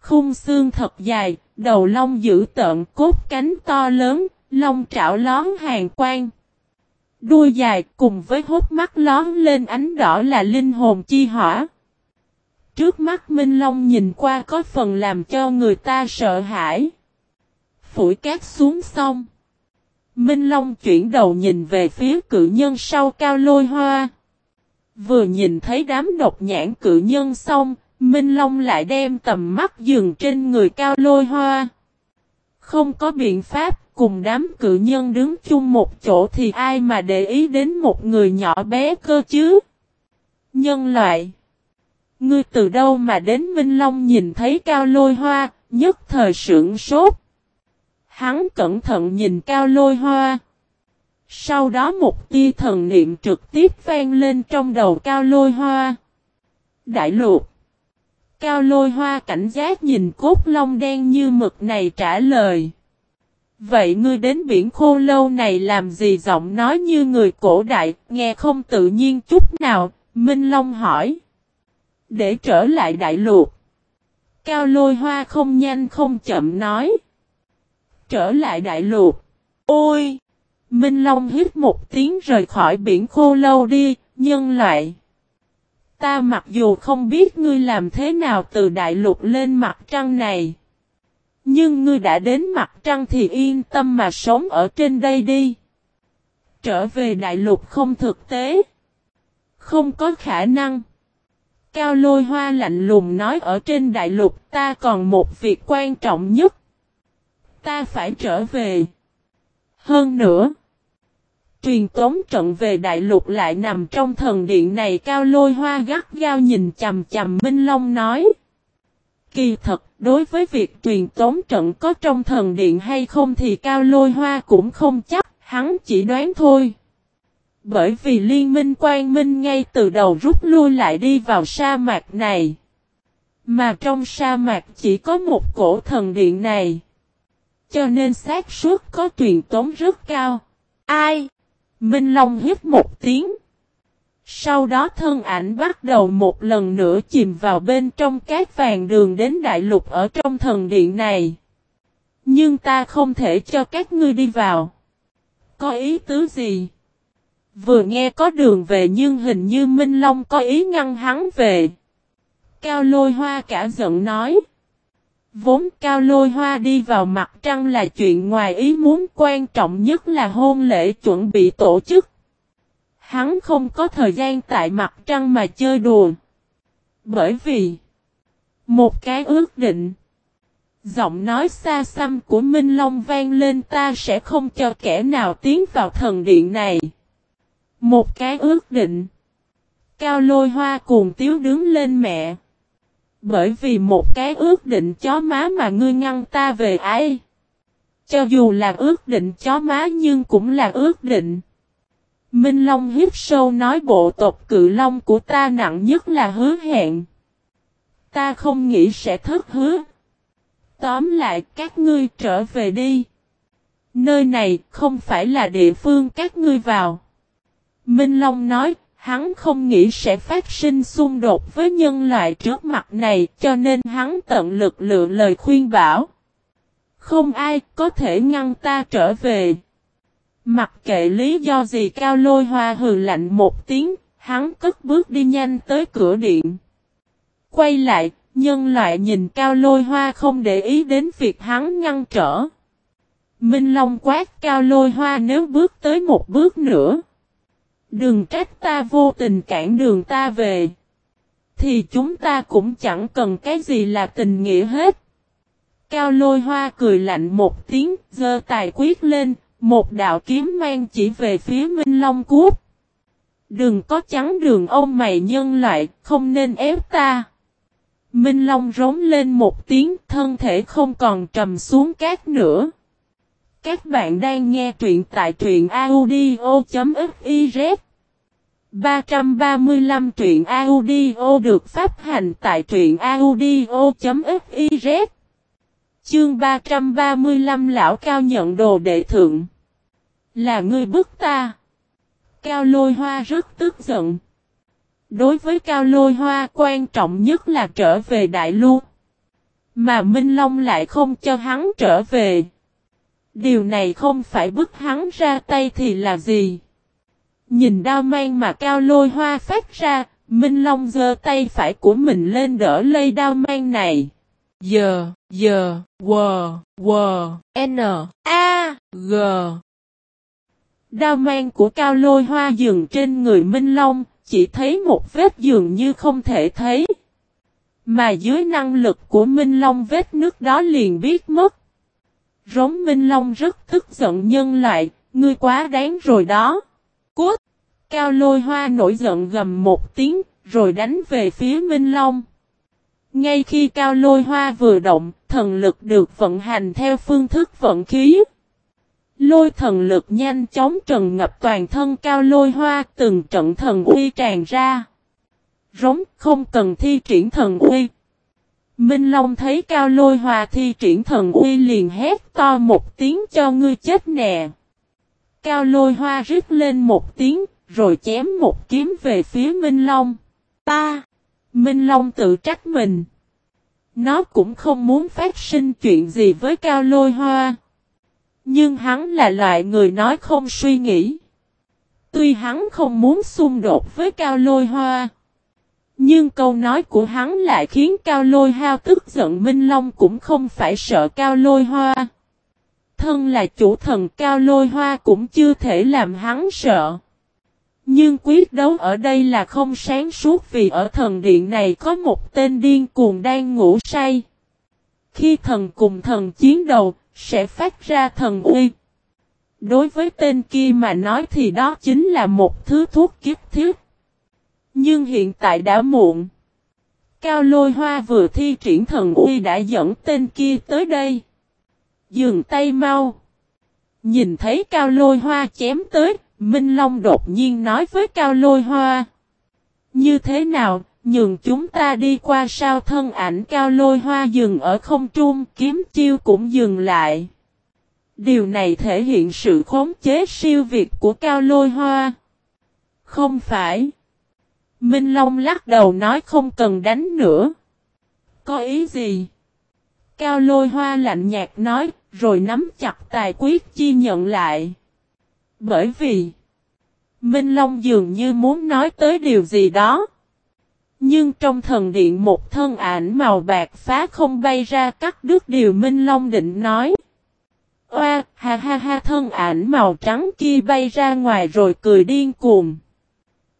A: Khung xương thật dài, đầu long dữ tợn, cốt cánh to lớn, long trảo lón hàng quang. Đuôi dài cùng với hốt mắt lón lên ánh đỏ là linh hồn chi hỏa. Trước mắt Minh Long nhìn qua có phần làm cho người ta sợ hãi. Phủi cát xuống xong. Minh Long chuyển đầu nhìn về phía cự nhân sau cao lôi hoa. Vừa nhìn thấy đám độc nhãn cự nhân xong, Minh Long lại đem tầm mắt dừng trên người cao lôi hoa. Không có biện pháp, cùng đám cự nhân đứng chung một chỗ thì ai mà để ý đến một người nhỏ bé cơ chứ? Nhân loại Ngươi từ đâu mà đến Minh Long nhìn thấy cao lôi hoa, nhất thời sưởng sốt. Hắn cẩn thận nhìn cao lôi hoa. Sau đó một tia thần niệm trực tiếp vang lên trong đầu cao lôi hoa. Đại lục. Cao lôi hoa cảnh giác nhìn cốt long đen như mực này trả lời. Vậy ngươi đến biển khô lâu này làm gì giọng nói như người cổ đại, nghe không tự nhiên chút nào, Minh Long hỏi. Để trở lại đại lục. Cao lôi hoa không nhanh không chậm nói. Trở lại đại lục. Ôi! Minh Long hít một tiếng rời khỏi biển khô lâu đi, nhân loại. Ta mặc dù không biết ngươi làm thế nào từ đại lục lên mặt trăng này. Nhưng ngươi đã đến mặt trăng thì yên tâm mà sống ở trên đây đi. Trở về đại lục không thực tế. Không có khả năng. Cao lôi hoa lạnh lùng nói ở trên đại lục, ta còn một việc quan trọng nhất. Ta phải trở về. Hơn nữa. Truyền tống trận về đại lục lại nằm trong thần điện này cao lôi hoa gắt gao nhìn chầm chầm Minh Long nói. Kỳ thật, đối với việc truyền tống trận có trong thần điện hay không thì cao lôi hoa cũng không chắc, hắn chỉ đoán thôi. Bởi vì liên minh quan minh ngay từ đầu rút lui lại đi vào sa mạc này. Mà trong sa mạc chỉ có một cổ thần điện này. Cho nên xác suất có truyền tống rất cao. Ai? Minh Long hít một tiếng. Sau đó thân ảnh bắt đầu một lần nữa chìm vào bên trong các vàng đường đến đại lục ở trong thần điện này. Nhưng ta không thể cho các ngươi đi vào. Có ý tứ gì? Vừa nghe có đường về nhưng hình như Minh Long có ý ngăn hắn về. Cao lôi hoa cả giận nói. Vốn cao lôi hoa đi vào mặt trăng là chuyện ngoài ý muốn, quan trọng nhất là hôn lễ chuẩn bị tổ chức. Hắn không có thời gian tại mặt trăng mà chơi đùa. Bởi vì, một cái ước định. Giọng nói xa xăm của Minh Long vang lên, ta sẽ không cho kẻ nào tiến vào thần điện này. Một cái ước định. Cao lôi hoa cuồng tiếu đứng lên mẹ. Bởi vì một cái ước định chó má mà ngươi ngăn ta về ai. Cho dù là ước định chó má nhưng cũng là ước định. Minh Long hiếp sâu nói bộ tộc cự long của ta nặng nhất là hứa hẹn. Ta không nghĩ sẽ thất hứa. Tóm lại các ngươi trở về đi. Nơi này không phải là địa phương các ngươi vào. Minh Long nói, hắn không nghĩ sẽ phát sinh xung đột với nhân loại trước mặt này cho nên hắn tận lực lựa lời khuyên bảo. Không ai có thể ngăn ta trở về. Mặc kệ lý do gì cao lôi hoa hừ lạnh một tiếng, hắn cất bước đi nhanh tới cửa điện. Quay lại, nhân loại nhìn cao lôi hoa không để ý đến việc hắn ngăn trở. Minh Long quát cao lôi hoa nếu bước tới một bước nữa. Đừng trách ta vô tình cản đường ta về. Thì chúng ta cũng chẳng cần cái gì là tình nghĩa hết. Cao lôi hoa cười lạnh một tiếng, giơ tài quyết lên, một đạo kiếm mang chỉ về phía Minh Long Cút. Đừng có chắn đường ông mày nhân loại, không nên ép ta. Minh Long rống lên một tiếng thân thể không còn trầm xuống cát nữa. Các bạn đang nghe truyện tại truyện audio.fiz 335 truyện audio được phát hành tại truyện audio.fiz Chương 335 Lão Cao nhận đồ đệ thượng. Là ngươi bức ta. Cao lôi hoa rất tức giận. Đối với Cao lôi hoa, quan trọng nhất là trở về Đại Lu. Mà Minh Long lại không cho hắn trở về. Điều này không phải bức hắn ra tay thì là gì Nhìn đao mang mà cao lôi hoa phát ra, Minh Long giơ tay phải của mình lên đỡ lây đao mang này. Giờ, giờ, quờ, quờ, N, A, G. Đao mang của cao lôi hoa dừng trên người Minh Long, chỉ thấy một vết dường như không thể thấy. Mà dưới năng lực của Minh Long vết nước đó liền biết mất. Rống Minh Long rất tức giận nhân loại, ngươi quá đáng rồi đó. Cút! Cao lôi hoa nổi giận gầm một tiếng, rồi đánh về phía Minh Long. Ngay khi cao lôi hoa vừa động, thần lực được vận hành theo phương thức vận khí. Lôi thần lực nhanh chóng trần ngập toàn thân cao lôi hoa từng trận thần uy tràn ra. Rống không cần thi triển thần uy. Minh Long thấy cao lôi hoa thi triển thần uy liền hét to một tiếng cho ngươi chết nè. Cao lôi hoa rít lên một tiếng, rồi chém một kiếm về phía Minh Long. Ta! Minh Long tự trách mình. Nó cũng không muốn phát sinh chuyện gì với Cao Lôi Hoa. Nhưng hắn là loại người nói không suy nghĩ. Tuy hắn không muốn xung đột với Cao Lôi Hoa. Nhưng câu nói của hắn lại khiến Cao Lôi Hao tức giận Minh Long cũng không phải sợ Cao Lôi Hoa. Thân là chủ thần Cao Lôi Hoa cũng chưa thể làm hắn sợ. Nhưng quyết đấu ở đây là không sáng suốt vì ở thần điện này có một tên điên cuồng đang ngủ say. Khi thần cùng thần chiến đầu, sẽ phát ra thần uy. Đối với tên kia mà nói thì đó chính là một thứ thuốc kiếp thiết. Nhưng hiện tại đã muộn. Cao lôi hoa vừa thi triển thần uy đã dẫn tên kia tới đây. Dừng tay mau. Nhìn thấy cao lôi hoa chém tới, Minh Long đột nhiên nói với Cao Lôi Hoa. Như thế nào, nhường chúng ta đi qua sao thân ảnh Cao Lôi Hoa dừng ở không trung, kiếm chiêu cũng dừng lại. Điều này thể hiện sự khống chế siêu việt của Cao Lôi Hoa. Không phải. Minh Long lắc đầu nói không cần đánh nữa. Có ý gì? Cao Lôi Hoa lạnh nhạt nói, rồi nắm chặt tài quyết chi nhận lại. Bởi vì, Minh Long dường như muốn nói tới điều gì đó. Nhưng trong thần điện một thân ảnh màu bạc phá không bay ra cắt đứt điều Minh Long định nói. Oa, ha ha ha thân ảnh màu trắng kia bay ra ngoài rồi cười điên cuồng.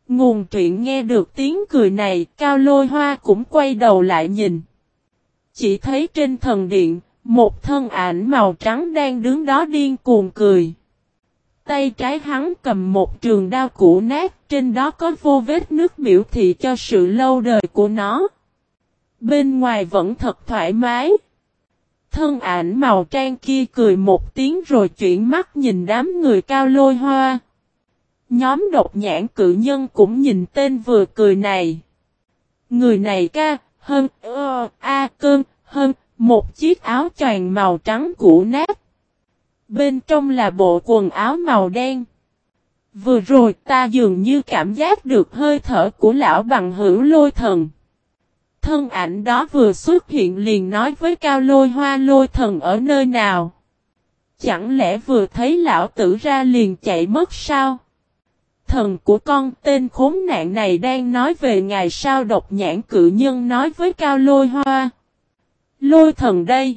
A: Nguồn truyện nghe được tiếng cười này, cao lôi hoa cũng quay đầu lại nhìn. Chỉ thấy trên thần điện, một thân ảnh màu trắng đang đứng đó điên cuồng cười. Tay trái hắn cầm một trường đao cũ nát, trên đó có vô vết nước biểu thị cho sự lâu đời của nó. Bên ngoài vẫn thật thoải mái. Thân ảnh màu trang kia cười một tiếng rồi chuyển mắt nhìn đám người cao lôi hoa. Nhóm độc nhãn cự nhân cũng nhìn tên vừa cười này. Người này ca, hơn, ơ, a cơn, hơn, một chiếc áo choàng màu trắng cũ nát. Bên trong là bộ quần áo màu đen. Vừa rồi ta dường như cảm giác được hơi thở của lão bằng hữu lôi thần. Thân ảnh đó vừa xuất hiện liền nói với cao lôi hoa lôi thần ở nơi nào. Chẳng lẽ vừa thấy lão tử ra liền chạy mất sao? Thần của con, tên khốn nạn này đang nói về ngày sao độc nhãn cự nhân nói với cao lôi hoa. Lôi thần đây.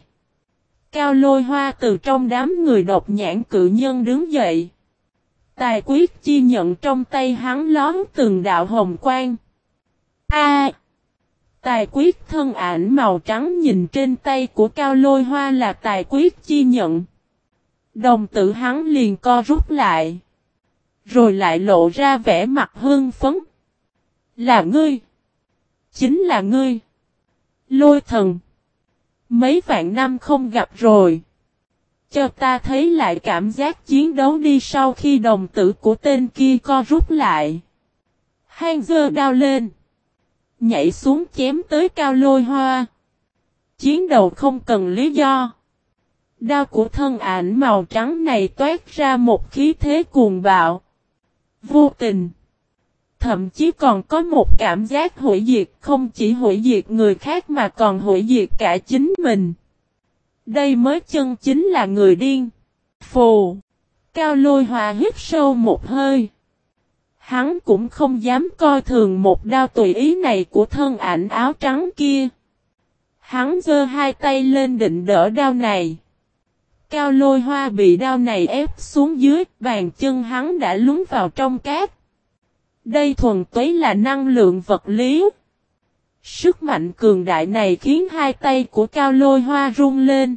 A: Cao lôi hoa từ trong đám người độc nhãn cự nhân đứng dậy. Tài quyết chi nhận trong tay hắn lón từng đạo hồng quang. A! tài quyết thân ảnh màu trắng nhìn trên tay của cao lôi hoa là tài quyết chi nhận. Đồng tử hắn liền co rút lại. Rồi lại lộ ra vẻ mặt hưng phấn. Là ngươi. Chính là ngươi. Lôi thần. Mấy vạn năm không gặp rồi. Cho ta thấy lại cảm giác chiến đấu đi sau khi đồng tử của tên kia co rút lại. Hang dơ đao lên. Nhảy xuống chém tới cao lôi hoa. Chiến đầu không cần lý do. Đao của thân ảnh màu trắng này toát ra một khí thế cuồng bạo. Vô tình. Thậm chí còn có một cảm giác hủy diệt, không chỉ hủy diệt người khác mà còn hủy diệt cả chính mình. Đây mới chân chính là người điên. Phù. Cao lôi hòa hít sâu một hơi. Hắn cũng không dám coi thường một đao tùy ý này của thân ảnh áo trắng kia. Hắn giơ hai tay lên định đỡ đao này. Cao lôi hoa bị đao này ép xuống dưới, bàn chân hắn đã lún vào trong cát. Đây thuần túy là năng lượng vật lý. Sức mạnh cường đại này khiến hai tay của cao lôi hoa run lên.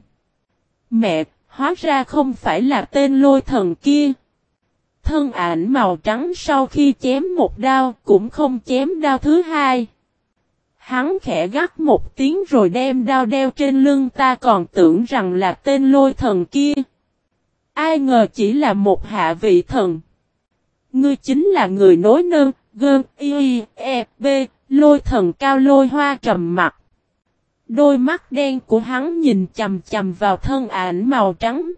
A: Mẹ, hóa ra không phải là tên lôi thần kia. Thân ảnh màu trắng sau khi chém một đao cũng không chém đao thứ hai. Hắn khẽ gắt một tiếng rồi đem đao đeo trên lưng ta còn tưởng rằng là tên lôi thần kia. Ai ngờ chỉ là một hạ vị thần. Ngươi chính là người nối nơn, gơn, y, e, b, lôi thần cao lôi hoa trầm mặt. Đôi mắt đen của hắn nhìn chầm chầm vào thân ảnh màu trắng.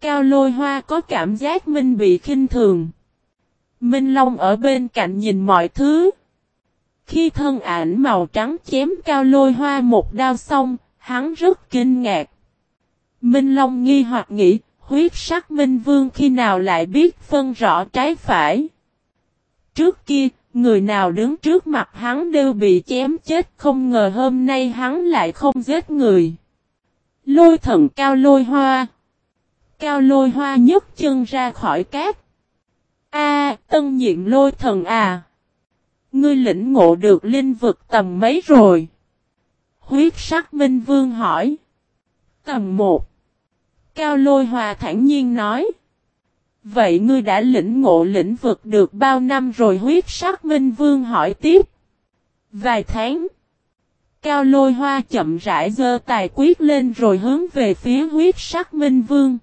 A: Cao lôi hoa có cảm giác Minh bị khinh thường. Minh Long ở bên cạnh nhìn mọi thứ. Khi thân ảnh màu trắng chém cao lôi hoa một đao xong, hắn rất kinh ngạc. Minh Long nghi hoặc nghĩ, huyết sắc Minh Vương khi nào lại biết phân rõ trái phải. Trước kia, người nào đứng trước mặt hắn đều bị chém chết không ngờ hôm nay hắn lại không giết người. Lôi thần cao lôi hoa. Cao lôi hoa nhấc chân ra khỏi cát. A, tân nhiệm lôi thần à. Ngươi lĩnh ngộ được linh vực tầm mấy rồi? Huyết sắc minh vương hỏi. Tầm một. Cao lôi hòa thản nhiên nói. Vậy ngươi đã lĩnh ngộ lĩnh vực được bao năm rồi huyết sắc minh vương hỏi tiếp. Vài tháng. Cao lôi hoa chậm rãi dơ tài quyết lên rồi hướng về phía huyết sắc minh vương.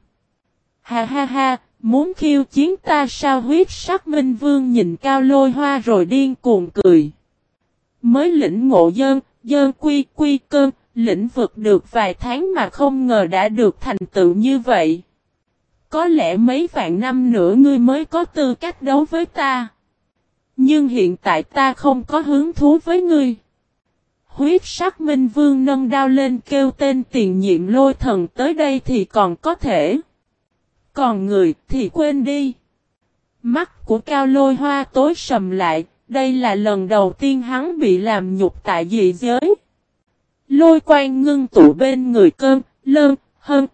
A: Ha ha ha, muốn khiêu chiến ta sao huyết sắc minh vương nhìn cao lôi hoa rồi điên cuồng cười. Mới lĩnh ngộ dơn, dơn quy quy cơn, lĩnh vực được vài tháng mà không ngờ đã được thành tựu như vậy. Có lẽ mấy vạn năm nữa ngươi mới có tư cách đấu với ta. Nhưng hiện tại ta không có hứng thú với ngươi. Huyết sắc minh vương nâng đao lên kêu tên tiền nhiệm lôi thần tới đây thì còn có thể. Còn người thì quên đi. Mắt của cao lôi hoa tối sầm lại, đây là lần đầu tiên hắn bị làm nhục tại dị giới. Lôi quan ngưng tụ bên người cơm, lơn, hơn.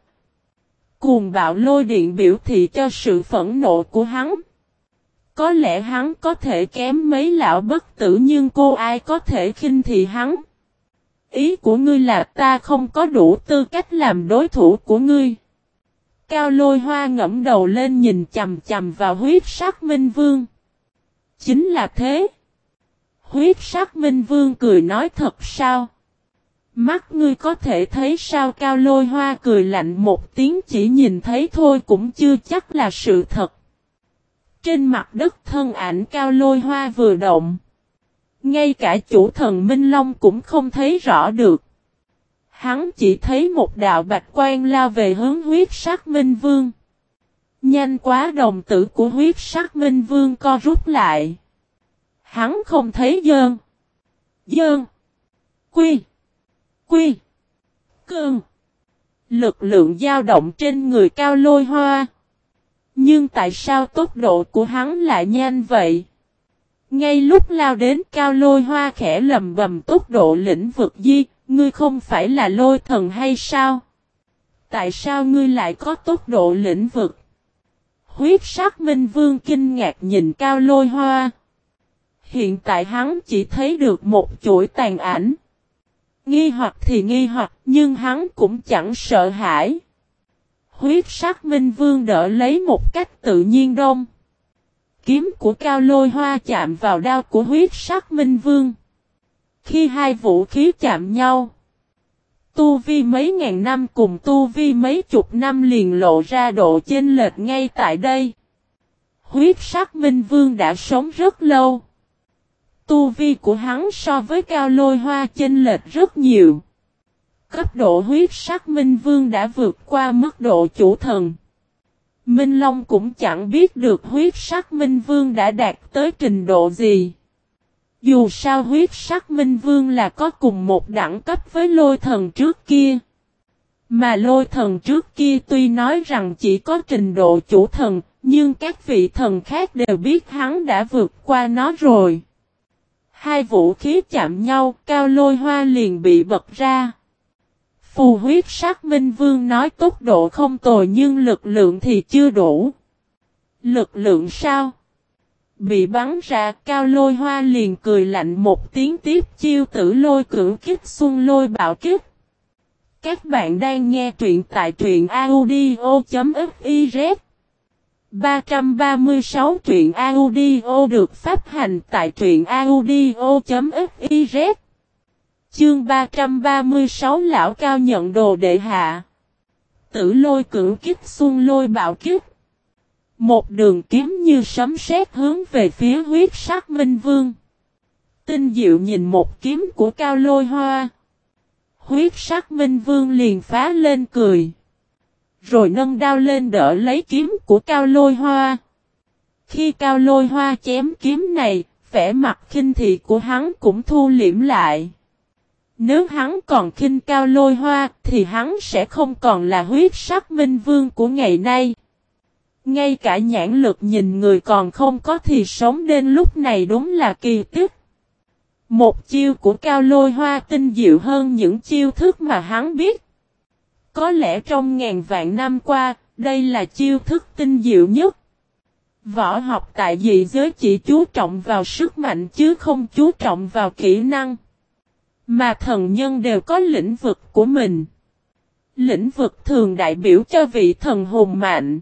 A: Cuồng bạo lôi điện biểu thị cho sự phẫn nộ của hắn. Có lẽ hắn có thể kém mấy lão bất tử nhưng cô ai có thể khinh thị hắn. Ý của ngươi là ta không có đủ tư cách làm đối thủ của ngươi. Cao lôi hoa ngẫm đầu lên nhìn chầm chầm vào huyết sắc minh vương. Chính là thế. Huyết sắc minh vương cười nói thật sao? Mắt ngươi có thể thấy sao cao lôi hoa cười lạnh một tiếng chỉ nhìn thấy thôi cũng chưa chắc là sự thật. Trên mặt đất thân ảnh cao lôi hoa vừa động. Ngay cả chủ thần Minh Long cũng không thấy rõ được. Hắn chỉ thấy một đạo bạch quan lao về hướng huyết sắc minh vương. Nhanh quá đồng tử của huyết sắc minh vương co rút lại. Hắn không thấy dơn. Dơn. Quy. Quy. Cơn. Lực lượng dao động trên người cao lôi hoa. Nhưng tại sao tốc độ của hắn lại nhanh vậy? Ngay lúc lao đến cao lôi hoa khẽ lầm bầm tốc độ lĩnh vực di, Ngươi không phải là lôi thần hay sao? Tại sao ngươi lại có tốc độ lĩnh vực? Huyết sắc minh vương kinh ngạc nhìn cao lôi hoa. Hiện tại hắn chỉ thấy được một chuỗi tàn ảnh. Nghi hoặc thì nghi hoặc, nhưng hắn cũng chẳng sợ hãi. Huyết sắc minh vương đỡ lấy một cách tự nhiên đông. Kiếm của cao lôi hoa chạm vào đao của huyết sắc minh vương. Khi hai vũ khí chạm nhau, tu vi mấy ngàn năm cùng tu vi mấy chục năm liền lộ ra độ chênh lệch ngay tại đây. Huyết sắc minh vương đã sống rất lâu. Tu vi của hắn so với cao lôi hoa chênh lệch rất nhiều. Cấp độ huyết sắc minh vương đã vượt qua mức độ chủ thần. Minh Long cũng chẳng biết được huyết sắc minh vương đã đạt tới trình độ gì. Dù sao huyết sắc minh vương là có cùng một đẳng cấp với lôi thần trước kia. Mà lôi thần trước kia tuy nói rằng chỉ có trình độ chủ thần, nhưng các vị thần khác đều biết hắn đã vượt qua nó rồi. Hai vũ khí chạm nhau, cao lôi hoa liền bị bật ra. Phù huyết sắc minh vương nói tốc độ không tồi nhưng lực lượng thì chưa đủ. Lực lượng sao? Bị bắn ra, cao lôi hoa liền cười lạnh một tiếng tiếp chiêu tử lôi cử kích xuân lôi bạo kích. Các bạn đang nghe truyện tại truyện audio.fiz 336 truyện audio được phát hành tại truyện audio.fiz Chương 336 Lão Cao nhận đồ đệ hạ. Tử lôi cử kích xuân lôi bạo kích. Một đường kiếm như sấm sét hướng về phía huyết sắc minh vương Tinh diệu nhìn một kiếm của cao lôi hoa Huyết sắc minh vương liền phá lên cười rồi nâng đao lên đỡ lấy kiếm của cao lôi hoa. Khi cao lôi hoa chém kiếm này, vẻ mặt khinh thị của hắn cũng thu liễm lại. Nếu hắn còn khinh cao lôi hoa, thì hắn sẽ không còn là huyết sắc minh vương của ngày nay. Ngay cả nhãn lực nhìn người còn không có thì sống đến lúc này đúng là kỳ tích. Một chiêu của cao lôi hoa tinh diệu hơn những chiêu thức mà hắn biết. Có lẽ trong ngàn vạn năm qua, đây là chiêu thức tinh diệu nhất. Võ học tại dị giới chỉ chú trọng vào sức mạnh chứ không chú trọng vào kỹ năng. Mà thần nhân đều có lĩnh vực của mình. Lĩnh vực thường đại biểu cho vị thần hùng mạnh.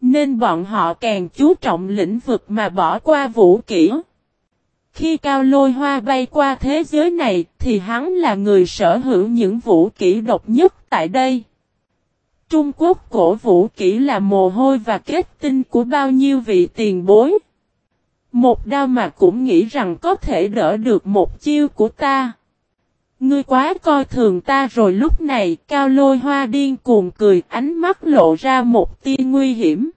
A: Nên bọn họ càng chú trọng lĩnh vực mà bỏ qua vũ kỹ. Khi Cao Lôi Hoa bay qua thế giới này, thì hắn là người sở hữu những vũ kỹ độc nhất tại đây. Trung Quốc cổ vũ kỹ là mồ hôi và kết tinh của bao nhiêu vị tiền bối. Một đao mà cũng nghĩ rằng có thể đỡ được một chiêu của ta. Ngươi quá coi thường ta rồi lúc này, cao lôi hoa điên cuồng cười, ánh mắt lộ ra một tia nguy hiểm.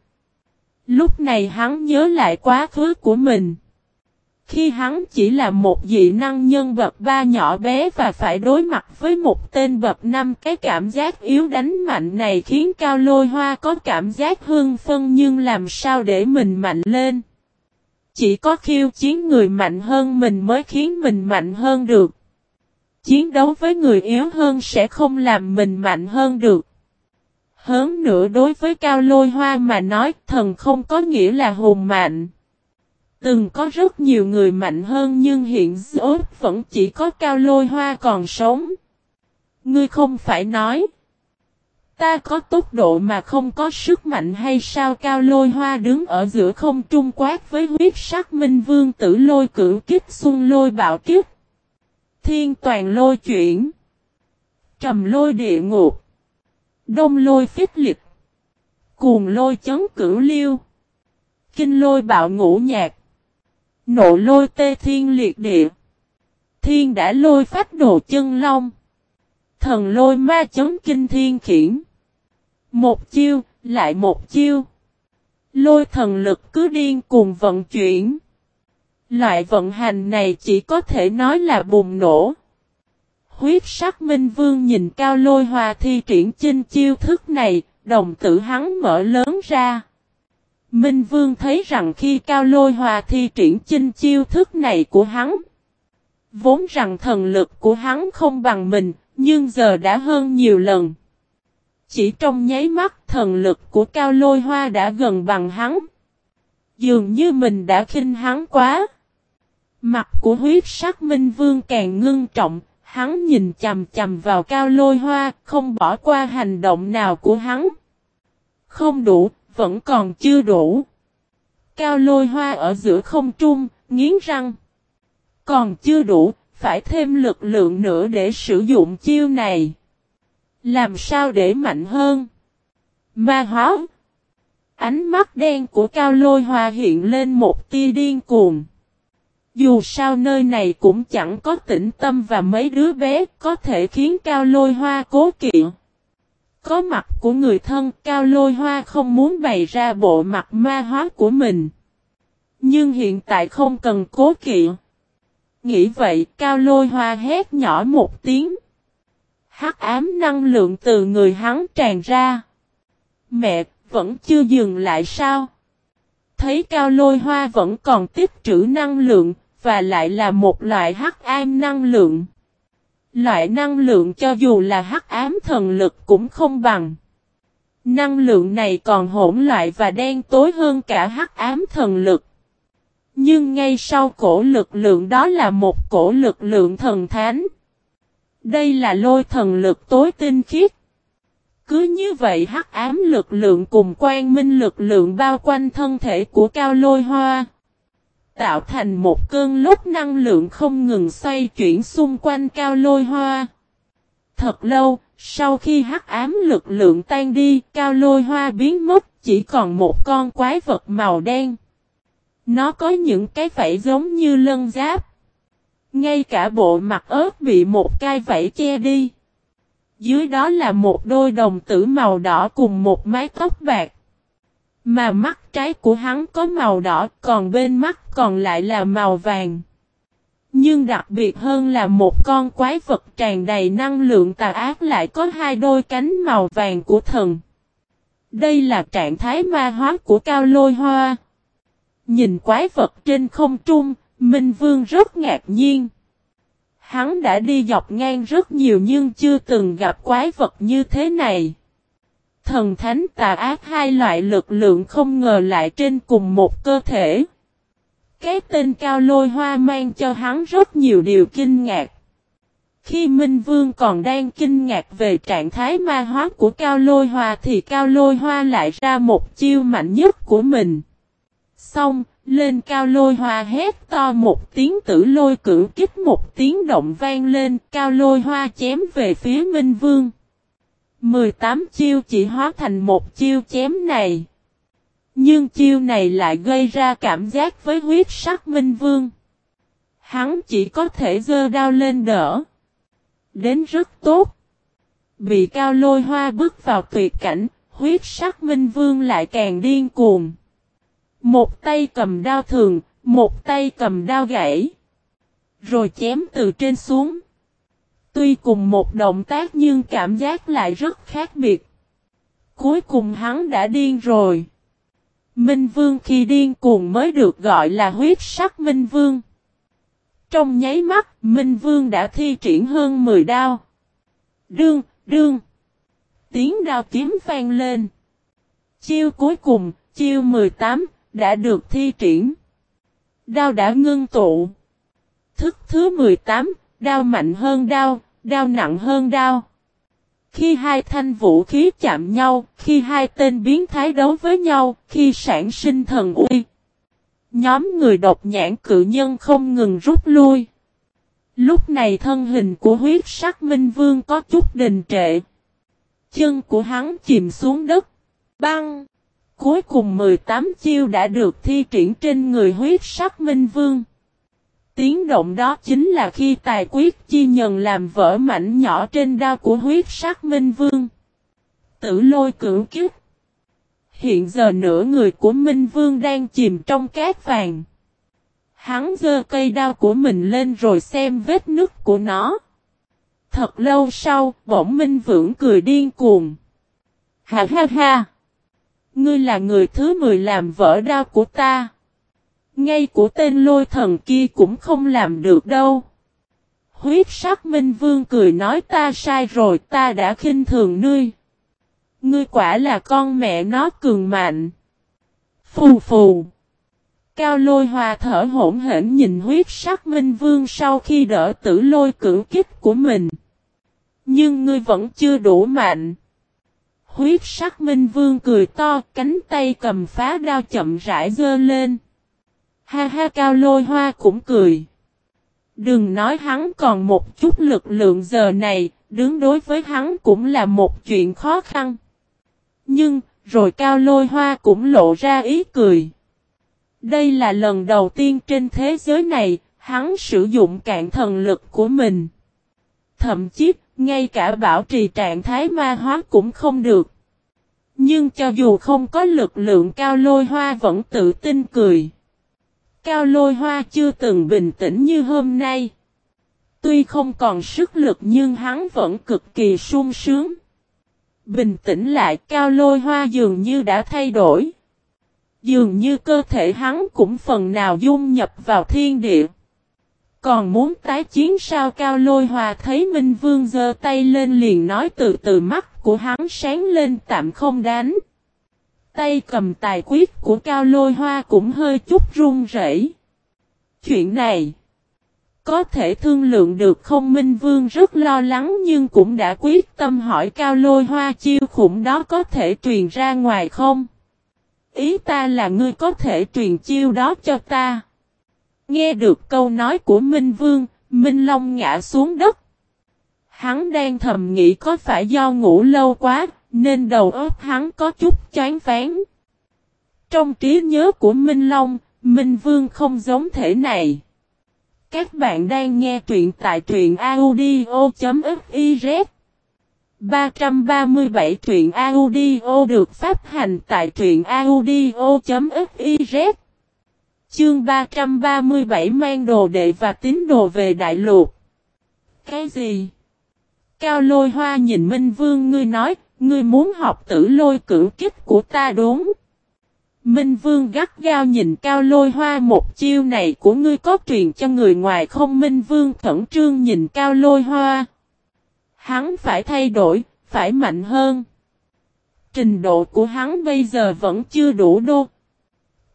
A: Lúc này hắn nhớ lại quá khứ của mình. Khi hắn chỉ là một dị năng nhân vật ba nhỏ bé và phải đối mặt với một tên vật năm, cái cảm giác yếu đánh mạnh này khiến Cao Lôi Hoa có cảm giác hương phân nhưng làm sao để mình mạnh lên. Chỉ có khiêu chiến người mạnh hơn mình mới khiến mình mạnh hơn được. Chiến đấu với người yếu hơn sẽ không làm mình mạnh hơn được. Hơn nữa đối với Cao Lôi Hoa mà nói, thần không có nghĩa là hùng mạnh. Từng có rất nhiều người mạnh hơn nhưng hiện giờ vẫn chỉ có cao lôi hoa còn sống. Ngươi không phải nói. Ta có tốc độ mà không có sức mạnh hay sao cao lôi hoa đứng ở giữa không trung quát với huyết sắc minh vương tử lôi cử kích xuân lôi bạo kiếp. Thiên toàn lôi chuyển. Trầm lôi địa ngục. Đông lôi phích liệt, Cuồng lôi chấn cửu liêu. Kinh lôi bạo ngũ nhạc. Nộ lôi tê thiên liệt địa. Thiên đã lôi phát đồ chân long. Thần lôi ma chấn kinh thiên khiển. Một chiêu, lại một chiêu. Lôi thần lực cứ điên cùng vận chuyển. Loại vận hành này chỉ có thể nói là bùng nổ. Huyết sắc minh vương nhìn cao lôi hòa thi triển chinh chiêu thức này, đồng tử hắn mở lớn ra. Minh Vương thấy rằng khi Cao Lôi Hòa thi triển chinh chiêu thức này của hắn, vốn rằng thần lực của hắn không bằng mình, nhưng giờ đã hơn nhiều lần. Chỉ trong nháy mắt thần lực của Cao Lôi Hoa đã gần bằng hắn. Dường như mình đã khinh hắn quá. Mặt của huyết sắc Minh Vương càng ngưng trọng, hắn nhìn chầm chầm vào Cao Lôi Hoa, không bỏ qua hành động nào của hắn. Không đủ, vẫn còn chưa đủ. Cao lôi hoa ở giữa không trung, nghiến răng. Còn chưa đủ, phải thêm lực lượng nữa để sử dụng chiêu này. Làm sao để mạnh hơn? Ma hóa. Ánh mắt đen của cao lôi hoa hiện lên một tia điên cuồng. Dù sao nơi này cũng chẳng có tĩnh tâm và mấy đứa bé có thể khiến cao lôi hoa cố kỵ. Có mặt của người thân cao lôi hoa không muốn bày ra bộ mặt ma hóa của mình. Nhưng hiện tại không cần cố kỵ. Nghĩ vậy cao lôi hoa hét nhỏ một tiếng. Hắc ám năng lượng từ người hắn tràn ra. Mẹ, vẫn chưa dừng lại sao? Thấy cao lôi hoa vẫn còn tích trữ năng lượng, và lại là một loại hắc ám năng lượng. Loại năng lượng cho dù là hắc ám thần lực cũng không bằng. Năng lượng này còn hỗn loại và đen tối hơn cả hắc ám thần lực. Nhưng ngay sau cổ lực lượng đó là một cổ lực lượng thần thánh. Đây là lôi thần lực tối tinh khiết. Cứ như vậy hắc ám lực lượng cùng quan minh lực lượng bao quanh thân thể của cao lôi hoa. Tạo thành một cơn lốc năng lượng không ngừng xoay chuyển xung quanh cao lôi hoa. Thật lâu, sau khi hắc ám lực lượng tan đi, cao lôi hoa biến mất, chỉ còn một con quái vật màu đen. Nó có những cái vảy giống như lân giáp. Ngay cả bộ mặt ớt bị một cái vảy che đi. Dưới đó là một đôi đồng tử màu đỏ cùng một mái tóc bạc. Mà mắt trái của hắn có màu đỏ, còn bên mắt còn lại là màu vàng. Nhưng đặc biệt hơn là một con quái vật tràn đầy năng lượng tà ác lại có hai đôi cánh màu vàng của thần. Đây là trạng thái ma hóa của cao lôi hoa. Nhìn quái vật trên không trung, Minh Vương rất ngạc nhiên. Hắn đã đi dọc ngang rất nhiều nhưng chưa từng gặp quái vật như thế này. Thần thánh tà ác hai loại lực lượng không ngờ lại trên cùng một cơ thể. Cái tên cao lôi hoa mang cho hắn rất nhiều điều kinh ngạc. Khi Minh Vương còn đang kinh ngạc về trạng thái ma hóa của Cao Lôi Hoa thì Cao Lôi Hoa lại ra một chiêu mạnh nhất của mình. Xong, lên Cao Lôi Hoa hét to một tiếng tử lôi cử kích một tiếng động vang lên Cao Lôi Hoa chém về phía Minh Vương. 18 chiêu chỉ hóa thành một chiêu chém này. Nhưng chiêu này lại gây ra cảm giác với huyết sắc minh vương. Hắn chỉ có thể dơ đao lên đỡ. Đến rất tốt. Bị cao lôi hoa bước vào tuyệt cảnh, huyết sắc minh vương lại càng điên cuồng. Một tay cầm đao thường, một tay cầm đao gãy. Rồi chém từ trên xuống. Tuy cùng một động tác nhưng cảm giác lại rất khác biệt. Cuối cùng hắn đã điên rồi. Minh Vương khi điên cuồng mới được gọi là huyết sắc Minh Vương. Trong nháy mắt, Minh Vương đã thi triển hơn 10 đao. Đương, đương. Tiếng đao kiếm vang lên. Chiêu cuối cùng, chiêu 18, đã được thi triển. Đao đã ngưng tụ. Thức thứ 18, đao mạnh hơn đao, đao nặng hơn đao. Khi hai thanh vũ khí chạm nhau, khi hai tên biến thái đấu với nhau, khi sản sinh thần uy. Nhóm người độc nhãn cự nhân không ngừng rút lui. Lúc này thân hình của huyết sắc minh vương có chút đình trệ. Chân của hắn chìm xuống đất. Băng. Cuối cùng 18 chiêu đã được thi triển trên người huyết sắc minh vương. Tiếng động đó chính là khi tài quyết chi nhân làm vỡ mảnh nhỏ trên đao của huyết sắc minh vương. Tử lôi cưỡng kiếp. Hiện giờ nửa người của Minh Vương đang chìm trong cát vàng. Hắn giơ cây đao của mình lên rồi xem vết nứt của nó. Thật lâu sau, bỗng Minh Vượng cười điên cuồng. Ha ha ha! Ngươi là người thứ mười làm vỡ đao của ta. Ngay của tên lôi thần kia cũng không làm được đâu. Huyết sắc minh vương cười nói ta sai rồi ta đã khinh thường ngươi. Ngươi quả là con mẹ nó cường mạnh. Phù phù. Cao lôi hòa thở hỗn hển nhìn huyết sắc minh vương sau khi đỡ tử lôi cưỡng kích của mình. Nhưng ngươi vẫn chưa đủ mạnh. Huyết sắc minh vương cười to, cánh tay cầm phá đao chậm rãi dơ lên. Ha ha cao lôi hoa cũng cười. Đừng nói hắn còn một chút lực lượng giờ này, đứng đối với hắn cũng là một chuyện khó khăn. Nhưng, rồi cao lôi hoa cũng lộ ra ý cười. Đây là lần đầu tiên trên thế giới này, hắn sử dụng cạn thần lực của mình. Thậm chí, ngay cả bảo trì trạng thái ma hóa cũng không được. Nhưng cho dù không có lực lượng cao lôi hoa vẫn tự tin cười. Cao lôi hoa chưa từng bình tĩnh như hôm nay. Tuy không còn sức lực nhưng hắn vẫn cực kỳ sung sướng. Bình tĩnh lại, cao lôi hoa dường như đã thay đổi. Dường như cơ thể hắn cũng phần nào dung nhập vào thiên địa. Còn muốn tái chiến sao cao lôi hoa thấy Minh Vương giơ tay lên liền nói từ từ, mắt của hắn sáng lên tạm không đánh. Tay cầm tài quyết của cao lôi hoa cũng hơi chút run rẩy. Chuyện này có thể thương lượng được không Minh Vương rất lo lắng nhưng cũng đã quyết tâm hỏi cao lôi hoa chiêu khủng đó có thể truyền ra ngoài không? Ý ta là ngươi có thể truyền chiêu đó cho ta. Nghe được câu nói của Minh Vương, Minh Long ngã xuống đất. Hắn đang thầm nghĩ có phải do ngủ lâu quá, nên đầu óc hắn có chút chán phán. Trong trí nhớ của Minh Long, Minh Vương không giống thể này. Các bạn đang nghe truyện tại truyện audio.fiz 337 truyện audio được phát hành tại truyện audio.fiz Chương 337 mang đồ đệ và tín đồ về đại lục. Cái gì? Cao lôi hoa nhìn Minh Vương ngươi nói, ngươi muốn học tử lôi cửu kích của ta đúng. Minh Vương gắt gao nhìn cao lôi hoa một chiêu này của ngươi có truyền cho người ngoài không Minh Vương khẩn trương nhìn cao lôi hoa. Hắn phải thay đổi, phải mạnh hơn. Trình độ của hắn bây giờ vẫn chưa đủ đô.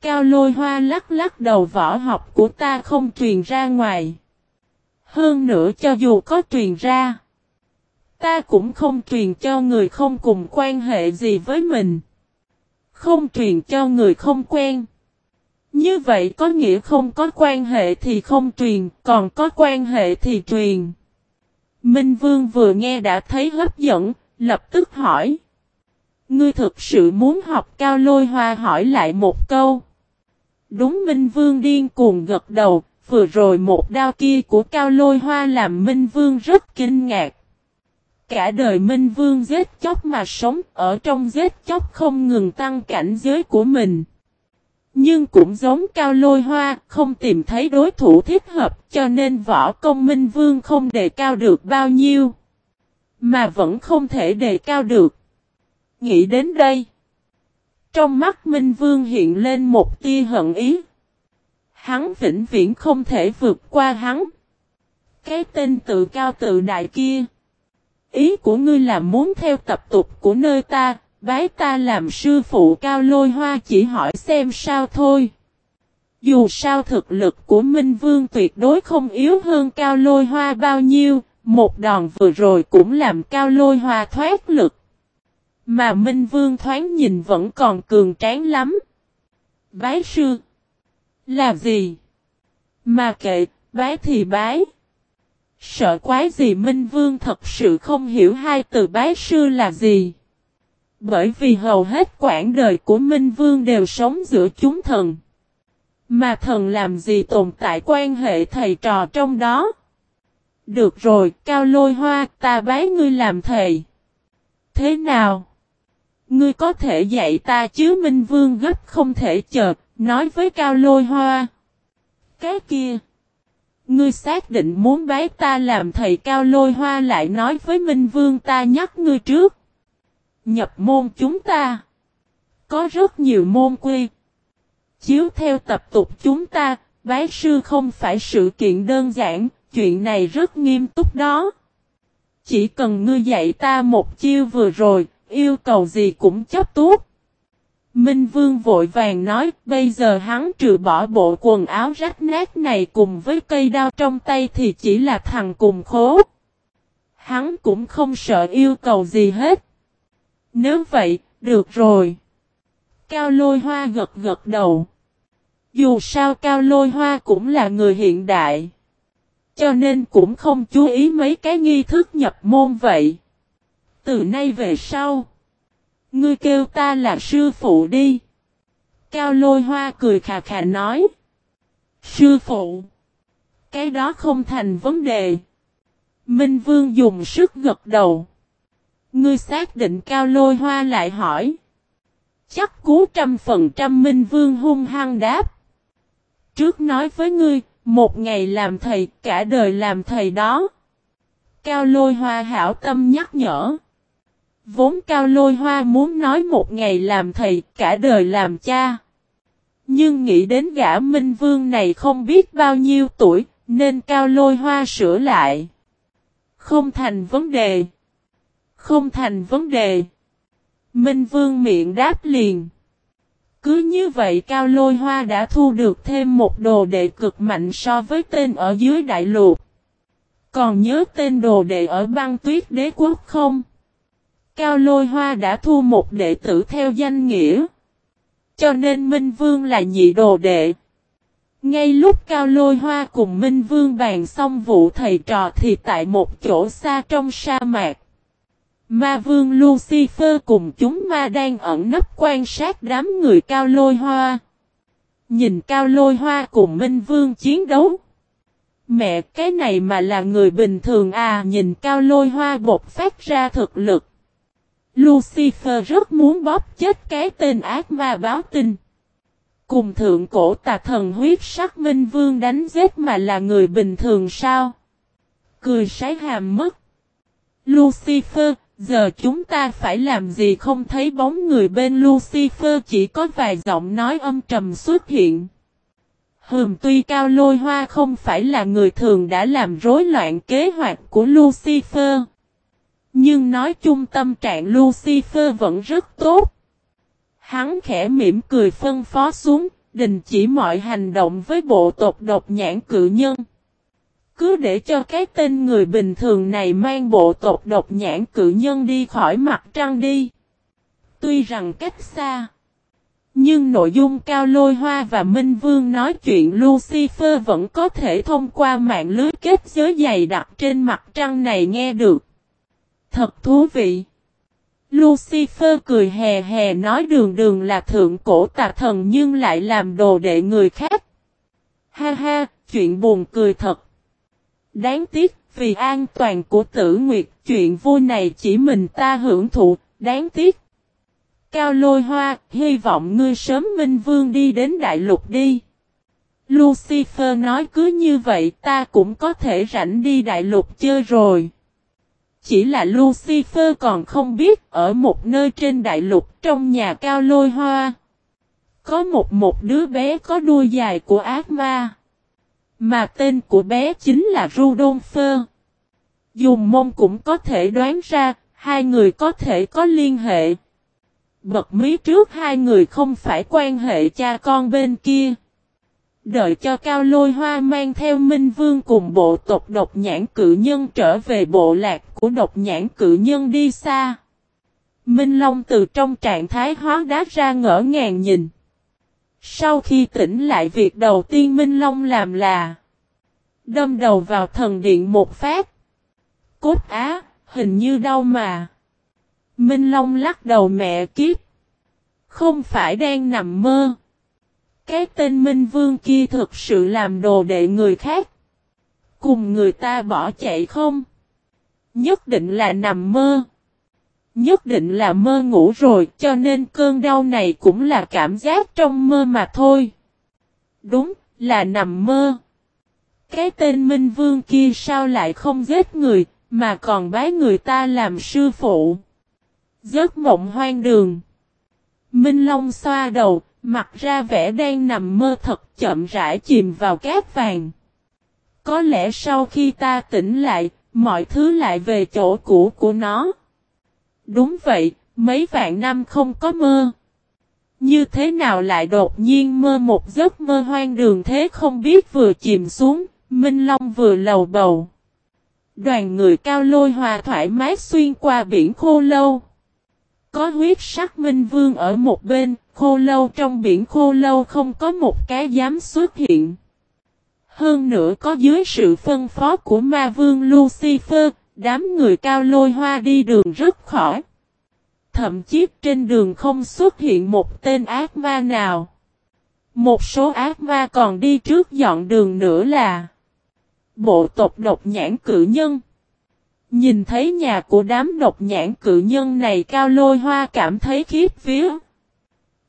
A: Cao lôi hoa lắc lắc đầu võ học của ta không truyền ra ngoài. Hơn nữa cho dù có truyền ra. Ta cũng không truyền cho người không cùng quan hệ gì với mình. Không truyền cho người không quen. Như vậy có nghĩa không có quan hệ thì không truyền, còn có quan hệ thì truyền. Minh Vương vừa nghe đã thấy hấp dẫn, lập tức hỏi. Ngươi thực sự muốn học cao lôi hoa hỏi lại một câu. Đúng Minh Vương điên cuồng gật đầu, vừa rồi một đao kia của cao lôi hoa làm Minh Vương rất kinh ngạc. Cả đời Minh Vương giết chóc mà sống ở trong giết chóc không ngừng tăng cảnh giới của mình. Nhưng cũng giống cao lôi hoa, không tìm thấy đối thủ thích hợp cho nên võ công Minh Vương không đề cao được bao nhiêu. Mà vẫn không thể đề cao được. Nghĩ đến đây. Trong mắt Minh Vương hiện lên một tia hận ý. Hắn vĩnh viễn không thể vượt qua hắn. Cái tên tự cao tự đại kia. Ý của ngươi là muốn theo tập tục của nơi ta, bái ta làm sư phụ cao lôi hoa chỉ hỏi xem sao thôi. Dù sao thực lực của Minh Vương tuyệt đối không yếu hơn cao lôi hoa bao nhiêu, một đòn vừa rồi cũng làm cao lôi hoa thoát lực. Mà Minh Vương thoáng nhìn vẫn còn cường tráng lắm. Bái sư. Là gì? Mà kệ, bái thì bái. Sợ quái gì Minh Vương thật sự không hiểu hai từ bái sư là gì. Bởi vì hầu hết quãng đời của Minh Vương đều sống giữa chúng thần. Mà thần làm gì tồn tại quan hệ thầy trò trong đó? Được rồi, cao lôi hoa, ta bái ngươi làm thầy. Thế nào? Ngươi có thể dạy ta chứ Minh Vương gấp không thể chờ, nói với cao lôi hoa. Cái kia. Ngươi xác định muốn bái ta làm thầy cao lôi hoa lại nói với Minh Vương ta nhắc ngươi trước. Nhập môn chúng ta. Có rất nhiều môn quy. Chiếu theo tập tục chúng ta, bái sư không phải sự kiện đơn giản, chuyện này rất nghiêm túc đó. Chỉ cần ngươi dạy ta một chiêu vừa rồi, yêu cầu gì cũng chấp tốt. Minh Vương vội vàng nói, bây giờ hắn trừ bỏ bộ quần áo rách nát này cùng với cây đao trong tay thì chỉ là thằng cùng khố. Hắn cũng không sợ yêu cầu gì hết. Nếu vậy, được rồi. Cao lôi hoa gật gật đầu. Dù sao Cao lôi hoa cũng là người hiện đại. cho nên cũng không chú ý mấy cái nghi thức nhập môn vậy. Từ nay về sau, ngươi kêu ta là sư phụ đi. Cao lôi hoa cười khà khà nói. Sư phụ, cái đó không thành vấn đề. Minh Vương dùng sức gật đầu. Ngươi xác định cao lôi hoa lại hỏi. Chắc cú trăm phần trăm Minh Vương hung hăng đáp. Trước nói với ngươi, một ngày làm thầy, cả đời làm thầy đó. Cao lôi hoa hảo tâm nhắc nhở. Vốn cao lôi hoa muốn nói một ngày làm thầy, cả đời làm cha. Nhưng nghĩ đến gã Minh Vương này không biết bao nhiêu tuổi, nên cao lôi hoa sửa lại. Không thành vấn đề. Không thành vấn đề. Minh Vương miệng đáp liền. Cứ như vậy Cao Lôi Hoa đã thu được thêm một đồ đệ cực mạnh so với tên ở dưới đại lục. Còn nhớ tên đồ đệ ở băng tuyết đế quốc không? Cao Lôi Hoa đã thu một đệ tử theo danh nghĩa. Cho nên Minh Vương là nhị đồ đệ. Ngay lúc Cao Lôi Hoa cùng Minh Vương bàn xong vụ thầy trò thì tại một chỗ xa trong sa mạc. Ma vương Lucifer cùng chúng ma đang ẩn nấp quan sát đám người cao lôi hoa. Nhìn cao lôi hoa cùng Minh Vương chiến đấu. Mẹ, cái này mà là người bình thường à nhìn cao lôi hoa bột phát ra thực lực. Lucifer rất muốn bóp chết cái tên ác ma báo tin. Cùng thượng cổ tà thần huyết sắc Minh Vương đánh giết mà là người bình thường sao? Cười sái hàm mất. Lucifer, Giờ chúng ta phải làm gì không thấy bóng người bên Lucifer chỉ có vài giọng nói âm trầm xuất hiện. Hừm tuy cao lôi hoa không phải là người thường đã làm rối loạn kế hoạch của Lucifer. Nhưng nói chung tâm trạng Lucifer vẫn rất tốt. Hắn khẽ mỉm cười phân phó xuống, đình chỉ mọi hành động với bộ tộc độc nhãn cự nhân. Cứ để cho cái tên người bình thường này mang bộ tộc độc nhãn cự nhân đi khỏi mặt trăng đi. Tuy rằng cách xa. Nhưng nội dung Cao Lôi Hoa và Minh Vương nói chuyện Lucifer vẫn có thể thông qua mạng lưới kết giới dày đặc trên mặt trăng này nghe được. Thật thú vị. Lucifer cười hè hè nói đường đường là thượng cổ tà thần nhưng lại làm đồ đệ người khác. Ha ha, chuyện buồn cười thật. Đáng tiếc, vì an toàn của tử nguyệt, chuyện vui này chỉ mình ta hưởng thụ, đáng tiếc. Cao lôi hoa, hy vọng ngươi sớm minh vương đi đến đại lục đi. Lucifer nói cứ như vậy ta cũng có thể rảnh đi đại lục chơi rồi. Chỉ là Lucifer còn không biết ở một nơi trên đại lục trong nhà cao lôi hoa. Có một một đứa bé có đuôi dài của ác ma. Mà tên của bé chính là Rudolfer. Dùng mông cũng có thể đoán ra, hai người có thể có liên hệ. Bật mí trước hai người không phải quan hệ cha con bên kia. Đợi cho Cao Lôi Hoa mang theo Minh Vương cùng bộ tộc độc nhãn cự nhân trở về bộ lạc của độc nhãn cự nhân đi xa. Minh Long từ trong trạng thái hóa đá ra ngỡ ngàng nhìn. Sau khi tỉnh lại việc đầu tiên Minh Long làm là Đâm đầu vào thần điện một phát. Cốt á, hình như đau mà. Minh Long lắc đầu mẹ kiếp. Không phải đang nằm mơ. Cái tên Minh Vương kia thực sự làm đồ đệ người khác. Cùng người ta bỏ chạy không? Nhất định là nằm mơ. Nhất định là mơ ngủ rồi cho nên cơn đau này cũng là cảm giác trong mơ mà thôi. Đúng, là nằm mơ. Cái tên Minh Vương kia sao lại không giết người, mà còn bái người ta làm sư phụ. Giấc mộng hoang đường. Minh Long xoa đầu, mặt ra vẻ đang nằm mơ thật chậm rãi chìm vào cát vàng. Có lẽ sau khi ta tỉnh lại, mọi thứ lại về chỗ cũ của nó. Đúng vậy, mấy vạn năm không có mơ. Như thế nào lại đột nhiên mơ một giấc mơ hoang đường thế không biết vừa chìm xuống, Minh Long vừa lầu bầu. Đoàn người cao lôi hòa thoải mái xuyên qua biển khô lâu. Có huyết sắc Minh Vương ở một bên, khô lâu trong biển khô lâu không có một cái dám xuất hiện. Hơn nữa có dưới sự phân phó của ma vương Lucifer, đám người cao lôi hoa đi đường rất khỏi. Thậm chí trên đường không xuất hiện một tên ác ma nào. Một số ác ma còn đi trước dọn đường nữa là Bộ tộc độc nhãn cự nhân Nhìn thấy nhà của đám độc nhãn cự nhân này cao lôi hoa cảm thấy khiếp vía.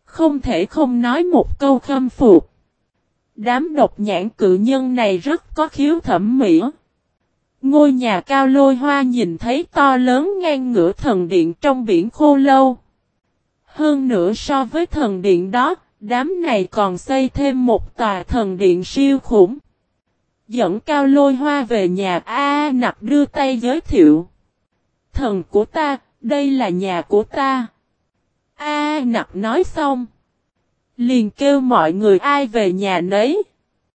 A: Không thể không nói một câu khâm phục. Đám độc nhãn cự nhân này rất có khiếu thẩm mỹ. Ngôi nhà cao lôi hoa nhìn thấy to lớn ngang ngửa thần điện trong biển khô lâu. Hơn nữa so với thần điện đó, đám này còn xây thêm một tòa thần điện siêu khủng. Dẫn cao lôi hoa về nhà A nặc đưa tay giới thiệu. Thần của ta, đây là nhà của ta. A nặc nói xong. Liền kêu mọi người ai về nhà nấy.